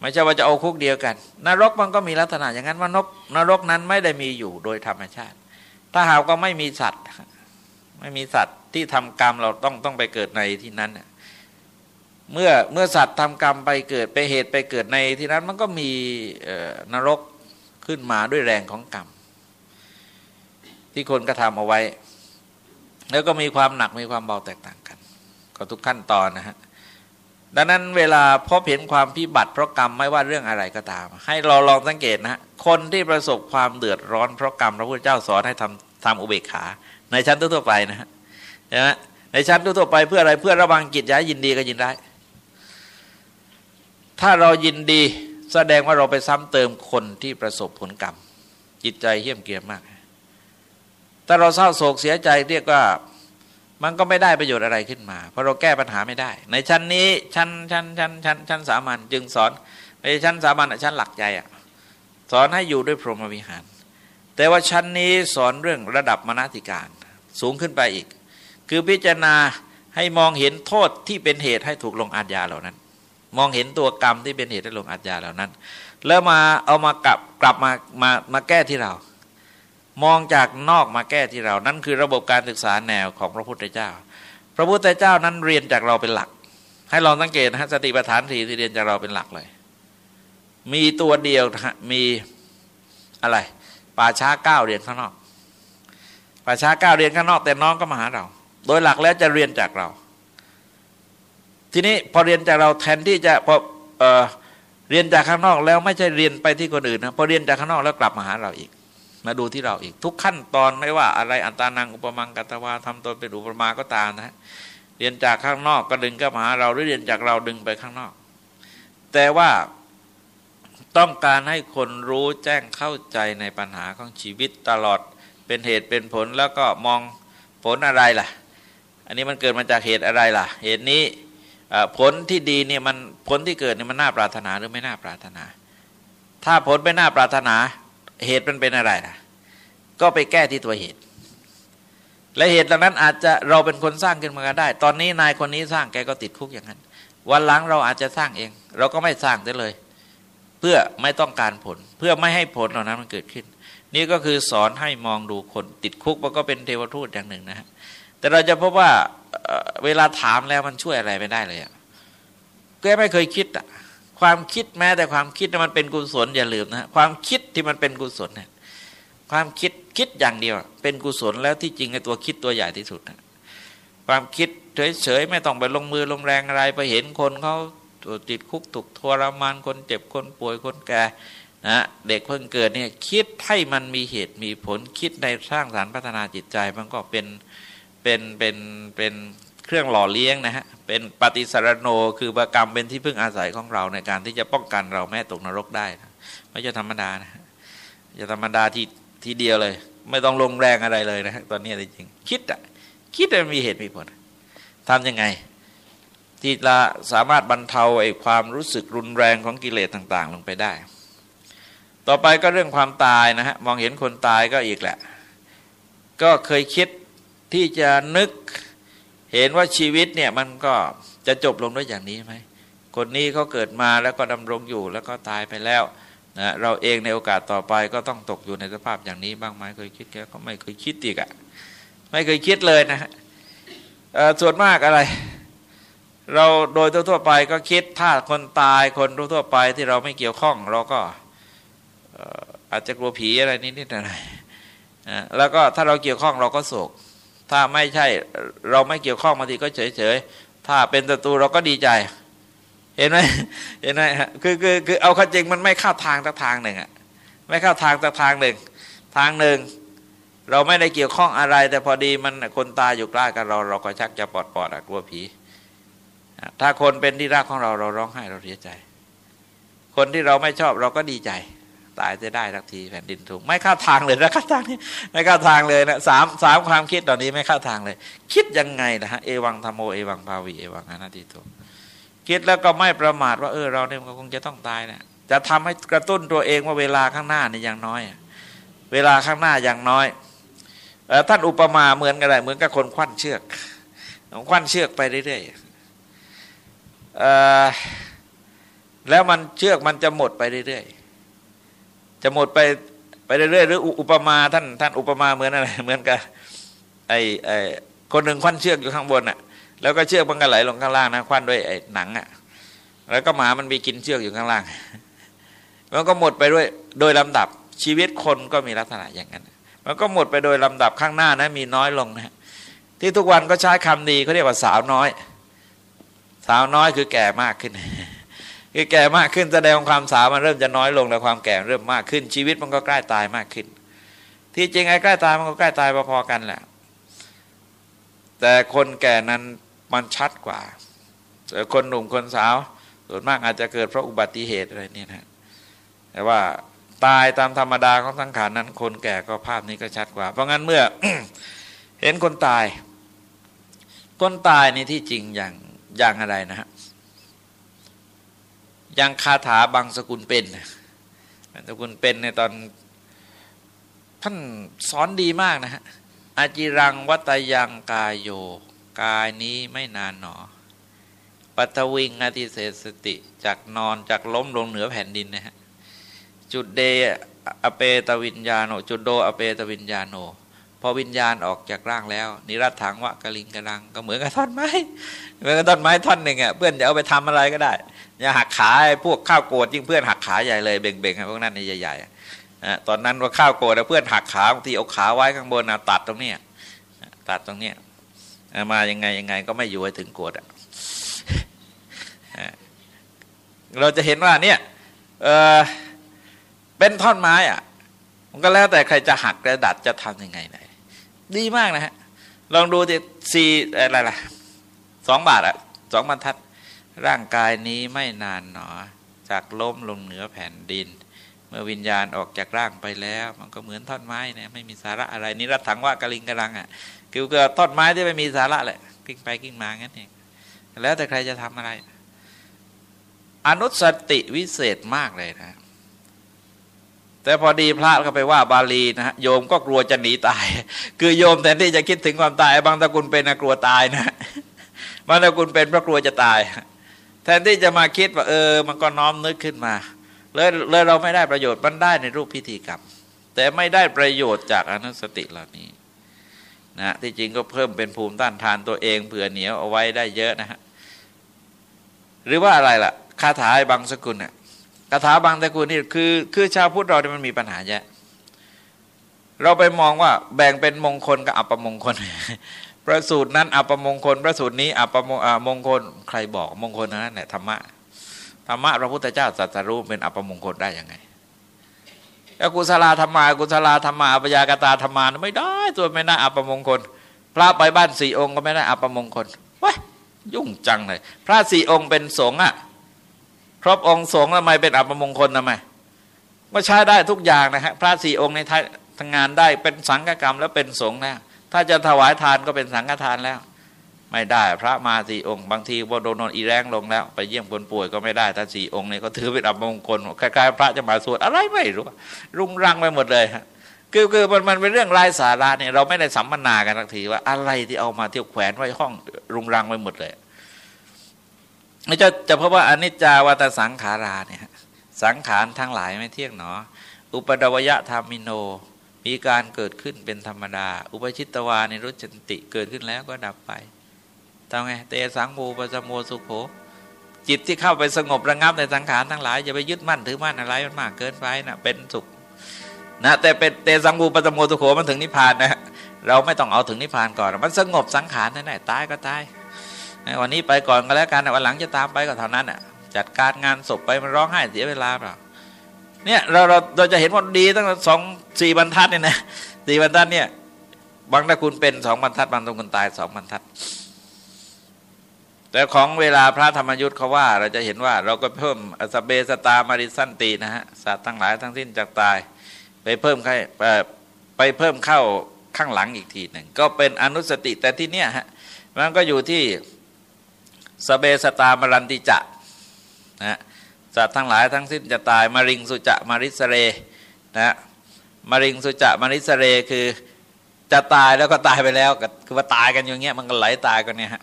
ไม่ใช่ว่าจะเอาคุกเดียวกัน นรกมันก็มีลักษณะอย่างนั้นว่านกนรกนั้นไม่ได้มีอยู่โดยธรรมชาติ ถ้าหากก็ไม่มีสัตว์ ไม่มีสัตว์ที่ทำกรรมเราต้องต้องไปเกิดในที่นั้นเมื่อเมื่อสัตว์ทำกรรมไปเกิดไปเหตุไปเกิดในที่นั้นมันก็มีนรกขึ้นมาด้วยแรงของกรรม ที่คนกระทำเอาไว้ แล้วก็มีความหนักมีความเบาแตกต่างกัน ก็ทุกขั้นตอนนะฮะ ดังนั้นเวลาพบเห็นความพิบัติเพราะกรรมไม่ว่าเรื่องอะไรก็ตาม ให้เราลองสังเกตนะ คนที่ประสบความเดือดร้อนเพราะกรรมพระพุทธเจ้าสอนให้ทำทำอุเบกขา ในชั้นทั่วไปนะฮะในชั้นทั่วไปเพื่ออะไรเพื่อระวังกิจย้ายยินดีก็ยินได้ ถ้าเรายินดีแสดงว่าเราไปซ้ำเติมคนที่ประสบผลกรรม จิตใจเหี้ยมเกียมมากถ้าเราเศร้าโศกเสียใจเรียกว่า มันก็ไม่ได้ประโยชน์อะไรขึ้นมา เพราะเราแก้ปัญหาไม่ได้ ในชั้นนี้ชั้นชั้นชั้นชั้นชั้นสามัญจึงสอนในชั้นสามัญชั้นหลักใจอะสอนให้อยู่ด้วยพรหมวิหาร แต่ว่าชั้นนี้สอนเรื่องระดับมนติการสูงขึ้นไปอีก คือพิจารณาให้มองเห็นโทษที่เป็นเหตุให้ถูกลงอาญาเหล่านั้น มองเห็นตัวกรรมที่เป็นเหตุให้ลงอาญาเหล่านั้น แล้วมาเอามากลับกลับมามามาแก้ที่เรา มองจากนอกมาแก้ที่เรา นั่นคือระบบการศึกษาแนวของพระพุทธเจ้า พระพุทธเจ้านั้นเรียนจากเราเป็นหลัก ให้ลองสังเกตนะสติปัฏฐานสี่ที่เรียนจากเราเป็นหลักเลย มีตัวเดียวนะมีอะไร ป่าช้าเก้าเรียนข้างนอก ป่าช้าเก้าเรียนข้างนอกแต่น้องก็มาหาเรา โดยหลักแล้วจะเรียนจากเรา ทีนี้พอเรียนจากเราแทนที่จะพอเออเรียนจากข้างนอกแล้วไม่ใช่เรียนไปที่คนอื่นนะพอเรียนจากข้างนอกแล้วกลับมาหาเราอีก มาดูที่เราอีก ทุกขั้นตอนไม่ว่าอะไรอันตานังอุปมังกัตวาทำตนเป็นอุปมาก็ตามนะเรียนจากข้างนอกก็ดึงก็มาหาเราหรือเรียนจากเราดึงไปข้างนอก แต่ว่าต้องการให้คนรู้แจ้งเข้าใจในปัญหาของชีวิตตลอดเป็นเหตุเป็นผลแล้วก็มองผลอะไรล่ะ อันนี้มันเกิดมาจากเหตุอะไรล่ะ เหตุนี้ผลที่ดีเนี่ยมันผลที่เกิดเนี่ยมันน่าปรารถนาหรือไม่น่าปรารถนา ถ้าผลไม่น่าปรารถนา เหตุมันเป็นอะไรล่ะก็ไปแก้ที่ตัวเหตุ และเหตุเหล่านั้นอาจจะเราเป็นคนสร้างขึ้นมาได้ ตอนนี้นายคนนี้สร้างแกก็ติดคุกอย่างนั้น วันหลังเราอาจจะสร้างเอง เราก็ไม่สร้างได้เลย เพื่อไม่ต้องการผล เพื่อไม่ให้ผลเหล่านั้นมันเกิดขึ้น นี่ก็คือสอนให้มองดูคนติดคุกมันก็เป็นเทวทูตอย่างหนึ่งนะฮะแต่เราจะพบว่าเวลาถามแล้วมันช่วยอะไรไม่ได้เลยอะแกไม่เคยคิดอะ ความคิดแม้แต่ความคิดมันเป็นกุศลอย่าลืมนะความคิดที่มันเป็นกุศลเนี่ยความคิดคิดอย่างเดียว เป็นกุศลแล้วที่จริงไอ้ตัวคิดตัวใหญ่ที่สุดนะความคิดเฉยๆไม่ต้องไปลงมือลงแรงอะไรไปเห็นคนเขาติดคุกถูกทรมานคนเจ็บคนป่วยคนแก่นะเด็กเพิ่งเกิดเนี่ยคิดให้มันมีเหตุมีผลคิดในสร้างสารรค์พัฒนาจิตใจมันก็เป็นเป็นเป็นเป็น เครื่องหล่อเลี้ยงนะฮะเป็นปฏิสารโนคือประกรรมเป็นที่พึ่งอาศัยของเราในการที่จะป้องกันเราแม้ตกนรกได้นะไม่ใช่ธรรมดานะจะธรรมดาที่ทีเดียวเลย ไม่ต้องลงแรงอะไรเลยนะตอนนี้จริงคิดอะคิดมันมีเหตุมีผลทำยังไง ที่เราสามารถบรรเทาไอ้ความรู้สึกรุนแรงของกิเลสต่าง ๆ ลงไปได้ ต่อไปก็เรื่องความตายนะฮะมองเห็นคนตายก็อีกแหละ ก็เคยคิดที่จะนึก เห็นว่าชีวิตเนี่ยมันก็จะจบลงด้วยอย่างนี้ไหมคนนี้เขาเกิดมาแล้วก็ดำรงอยู่แล้วก็ตายไปแล้วนะเราเองในโอกาสต่อไปก็ต้องตกอยู่ในสภาพอย่างนี้บ้างไหมเคยคิดแกก็ไม่เคยคิดอีกอะ่ะไม่เคยคิดเลยนะฮะส่วนมากอะไร เราโดยทั่วๆไปก็คิดถ้าคนตายคนทั่วๆไปที่เราไม่เกี่ยวข้อง เราก็อาจจะกลัวผีอะไรนิดๆหน่อยๆแล้วก็ถ้าเราเกี่ยวข้องเราก็โศก ถ้าไม่ใช่เราไม่เกี่ยวข้องบางทีก็เฉยๆถ้าเป็นศัตรูเราก็ดีใจ เห็นไหมเห็นไหมคือคือคือเอาข้าจริงมันไม่เข้าทางตักทางหนึ่งอะไม่เข้าทางตักทางหนึ่ง ทางหนึ่ง เราไม่ได้เกี่ยวข้องอะไร แต่พอดีมันคนตายอยู่ใกล้กับเรา เราก็ชักจะปลอดปลอดกลัวผีถ้าคนเป็นที่รักของเราเราร้องไห้เราเสียใจ คนที่เราไม่ชอบเราก็ดีใจ ตายจะได้ทักทีแผ่นดินถูก ไม่เข้าทางเลยนะเข้าทางนี้ไม่เข้าทางเลยนะสามสามความคิดตอนนี้ไม่เข้าทางเลย คิดยังไงนะฮะเอวังธรรมโมเอวังภาวีเอวังอนัตติโตคิดแล้วก็ไม่ประมาทว่าเออเราเนี่ยคงจะต้องตายนะจะทำให้กระตุ้นตัวเองว่าเวลาข้างหน้านี่อย่างน้อย เวลาข้างหน้าอย่างน้อยท่านอุปมาเหมือนกันเลยเหมือนกับคนควันเชือกควันเชือกไปเรื่อยๆแล้วมันเชือกมันจะหมดไปเรื่อยๆ จะหมดไปไปเรื่อยๆหรืออุปมาท่านท่านอุปมาเหมือนอะไรเหมือนกับไอ้ไอ้คนหนึ่งควันเชือกอยู่ข้างบนอะ แล้วก็เชือกมันก็ไหลลงข้างล่างนะควันด้วยไอ้หนังอะ แล้วก็หมามันมีกินเชือกอยู่ข้างล่างมันก็หมดไปด้วยโดยลำดับชีวิตคนก็มีลักษณะอย่างนั้น มันก็หมดไปโดยลำดับข้างหน้านะมีน้อยลงนะที่ทุกวันก็ใช้คำดีเขาเรียกว่าสาวน้อย สาวน้อยคือแก่มากขึ้น คือแก่มากขึ้นแสดงความสาวมันเริ่มจะน้อยลงแล้วความแก่เริ่มมากขึ้น ชีวิตมันก็ใกล้ตายมากขึ้น ที่จริงไอ้ใกล้ตายมันก็ใกล้ตายพอๆกันแหละ แต่คนแก่นั้นมันชัดกว่าแต่คนหนุ่มคนสาวส่วนมากอาจจะเกิดเพราะอุบัติเหตุอะไรนี่นะแต่ว่าตายตามธรรมดาของสังขารนั้น คนแก่ก็ภาพนี้ก็ชัดกว่า เพราะงั้นเมื่อเห็นคนตาย คนตายนี่ที่จริงอย่างอย่างอะไรนะฮะ ยังคาถาบางสกุลเป็นบางสกุลเป็นในตอนท่านสอนดีมากนะฮะอาจิรังวัตยังกายโย กายนี้ไม่นานหนอ ปัตวิงอธิเศสติจากนอนจากล้มลงเหนือแผ่นดินนะฮะจุดเดอเปตวิญญาโน จุดโดอเปตวิญญาโน พอวิญญาณออกจากร่างแล้ว นิรัตถังวะกะลิงกะลังก็เหมือนกับท่อนไม้เหมือนกับท่อนไม้ท่อนหนึ่งอะเพื่อนจะเอาไปทำอะไรก็ได้อย่าหักขาพวกข้าวโกดยิ่งเพื่อนหักขาใหญ่เลยเบ่งๆพวกนั้นใหญ่ๆตอนนั้นว่าข้าวโกดเพื่อนหักขาบางทีเอาขาไว้ข้างบนตัดตรงนี้ตัดตรงนี้มายังไงยังไงก็ไม่อยู่ให้ถึงโกรธเราจะเห็นว่าเนี่ยเออเป็นท่อนไม้อะมันก็แล้วแต่ใครจะหักกระดัดจะทำยังไงไหน ดีมากนะฮะ ลองดูที่สี่อะไรล่ะสองบาทอะสองบรรทัด ร่างกายนี้ไม่นานหนอ จากล้มลงเหนือแผ่นดิน เมื่อวิญญาณออกจากร่างไปแล้ว มันก็เหมือนท่อนไม้เนี่ยไม่มีสาระอะไรนี่รัตถังว่ากระลิงกระลังอะคือก็ท่อนไม้ที่ไม่มีสาระแหละกิ้งไปกิ้งมางั้นเองแล้วแต่ใครจะทำอะไร อนุสติวิเศษมากเลยนะ แต่พอดีพระก็ไปว่าบาลีนะฮะโยมก็กลัวจะหนีตาย คือโยมแทนที่จะคิดถึงความตาย บางตะกุลเป็นนะกลัวตายนะบางตะกุลเป็นเพราะกลัวจะตาย แทนที่จะมาคิดว่าเออ มันก็น้อมนึกขึ้นมาเลยเลยเราไม่ได้ประโยชน์มันได้ในรูปพิธีกรรม แต่ไม่ได้ประโยชน์จากอนุสติเหล่านี้นะที่จริงก็เพิ่มเป็นภูมิต้านทานตัวเองเผื่อเหนียวเอาไว้ได้เยอะนะฮะหรือว่าอะไรล่ะคาถาบางสกุลเนี่ย คาถาบางตระกูลนี่คือคือชาวพุทธเราเนี่ยมันมีปัญหาเยอะเราไปมองว่าแบ่งเป็นมงคลกับอัปมงคล ประสูตรนั้นอัปมงคล ประสูตรนี้อัปมงคลใครบอกมงคลนั้นแหละธรรมะธรรมะพระพุทธเจ้าสัจรู้เป็นอัปมงคลได้ยังไงแล้วกุศลธรรมากุศลธรรมาปยากตาธรรมาไม่ได้ตัวไม่ได้อัปมงคล พระไปบ้านสี่องค์ก็ไม่ได้อัปมงคลว้ยยุ่งจังเลย พระสี่องค์เป็นสงฆ์อะ ครบองค์สงฆ์ทำไมเป็นอัปมงคลทำไมก็ใช้ได้ทุกอย่างนะฮะพระสี่องค์ในทางงานได้เป็นสังฆกรรมแล้วเป็นสงฆ์แล้วถ้าจะถวายทานก็เป็นสังฆทานแล้ว ไม่ได้พระมาสี่องค์ บางทีว่าโดนนอนอีแรงลงแล้ว ไปเยี่ยมคนป่วยก็ไม่ได้ถ้าสี่องค์เนี่ยก็ถือเป็นอัปมงคลคล้ายๆพระจะมาสวดอะไรไม่รู้รุงรังไปหมดเลยฮะคือคือมันมันเป็นเรื่องไร้สาระเนี่ยเราไม่ได้สัมมนากันทักทีว่าอะไรที่เอามาเที่ยวแขวนไว้ห้องรุงรังไปหมดเลย จะจะพบว่าอนิจจาวัตสังขาราเนี่ยสังขารทั้งหลายไม่เที่ยงหนอ อุปดวยะธรรมิโน มีการเกิดขึ้นเป็นธรรมดา อุปชิตวาในรุจติเกิดขึ้นแล้วก็ดับไปทำไงเตสังมูปสมโมสุโขจิตที่เข้าไปสงบระงับในสังขารทั้งหลายอย่าไปยึดมั่นถือมั่นอะไรมันมากเกินไปนะเป็นสุขนะแต่เป็นเตสังมูปสมโมสุโขมันถึงนิพพานนะเราไม่ต้องเอาถึงนิพพานก่อน มันสงบสังขารนั่นแหละตายก็ตาย วันนี้ไปก่อนก็แล้วกันวันหลังจะตามไปก็เท่านั้นอะจัดการงานศพไปมันร้องไห้เสียเวลาเปล่าเนี่ยเราเราเราจะเห็นว่าดีตั้งสองสี่บรรทัดเนี่ยนะสี่บรรทัดเนี่ยบางตะคุณเป็นสองบรรทัดบางตะคุณตายสองบรรทัด แต่ของเวลาพระธรรมยุทธ์เขาว่า เราจะเห็นว่าเราก็เพิ่มอสเบสตามาริสันตีนะฮะสัตว์ทั้งหลายทั้งสิ้นจากตาย ไปเพิ่มไข้ไปเพิ่มเข้าข้างหลังอีกทีหนึ่งก็เป็นอนุสติแต่ที่เนี้ยฮะมันก็อยู่ที่ สเบสตามรันติจะนะสัตว์ทั้งหลายทั้งสิ้นจะตายมาริงสุจะมาริสเรนะมาริงสุจะมาริสเรคือจะตายแล้วก็ตายไปแล้วคือว่าตายกันอย่างเงี้ยมันก็ไหลตายกันเนี่ยฮะ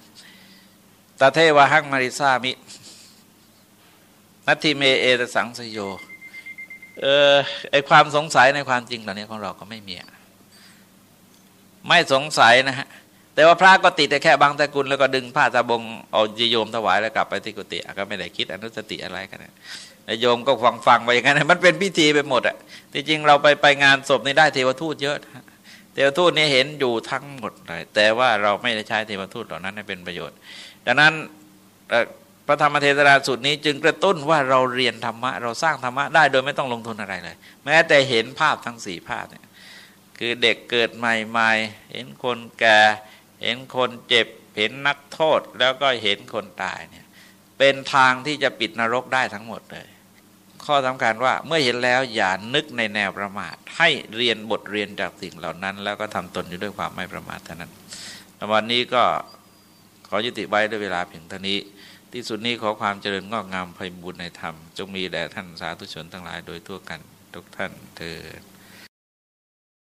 ตาเทวหังมาริซามินัตถิเมเอตสังสโยเออไอความสงสัยในความจริงเหล่านี้ของเราก็ไม่มี ไม่สงสัยนะฮะ แต่ว่าพระก็ติดแต่แค่บางตะกุลแล้วก็ดึงผ้าสบงเอาโยมถวายแล้วกลับไปที่กุฏิก็ไม่ได้คิดอนุสติอะไรกันนะโยมก็ฟังฟังไปอย่างนั้นมันเป็นพิธีไปหมดอะที่จริงเราไปไปงานศพนี่ได้เทวทูตเยอะเทวทูตนี่เห็นอยู่ทั้งหมดเลยแต่ว่าเราไม่ได้ใช้เทวทูตเหล่านั้นให้เป็นประโยชน์ ดังนั้นพระธรรมเทศนาสูตรนี้จึงกระตุ้นว่าเราเรียนธรรมะ เราสร้างธรรมะได้โดยไม่ต้องลงทุนอะไรเลย แม้แต่เห็นภาพทั้งสี่ภาพเนี่ยคือเด็กเกิดใหม่ๆเห็นคนแก่ เห็นคนเจ็บเห็นนักโทษแล้วก็เห็นคนตายเนี่ยเป็นทางที่จะปิดนรกได้ทั้งหมดเลย ข้อสำคัญว่าเมื่อเห็นแล้วอย่านึกในแนวประมาท ให้เรียนบทเรียนจากสิ่งเหล่านั้น แล้วก็ทำตนอยู่ด้วยความไม่ประมาทเท่านั้นวันนี้ก็ขอยุติไว้ด้วยเวลาเพียงเท่านี้ที่สุดนี้ขอความเจริญงอกงามไพบุญในธรรม จงมีแด่ท่านสาธุชนทั้งหลายโดยทั่วกันทุกท่านเถิด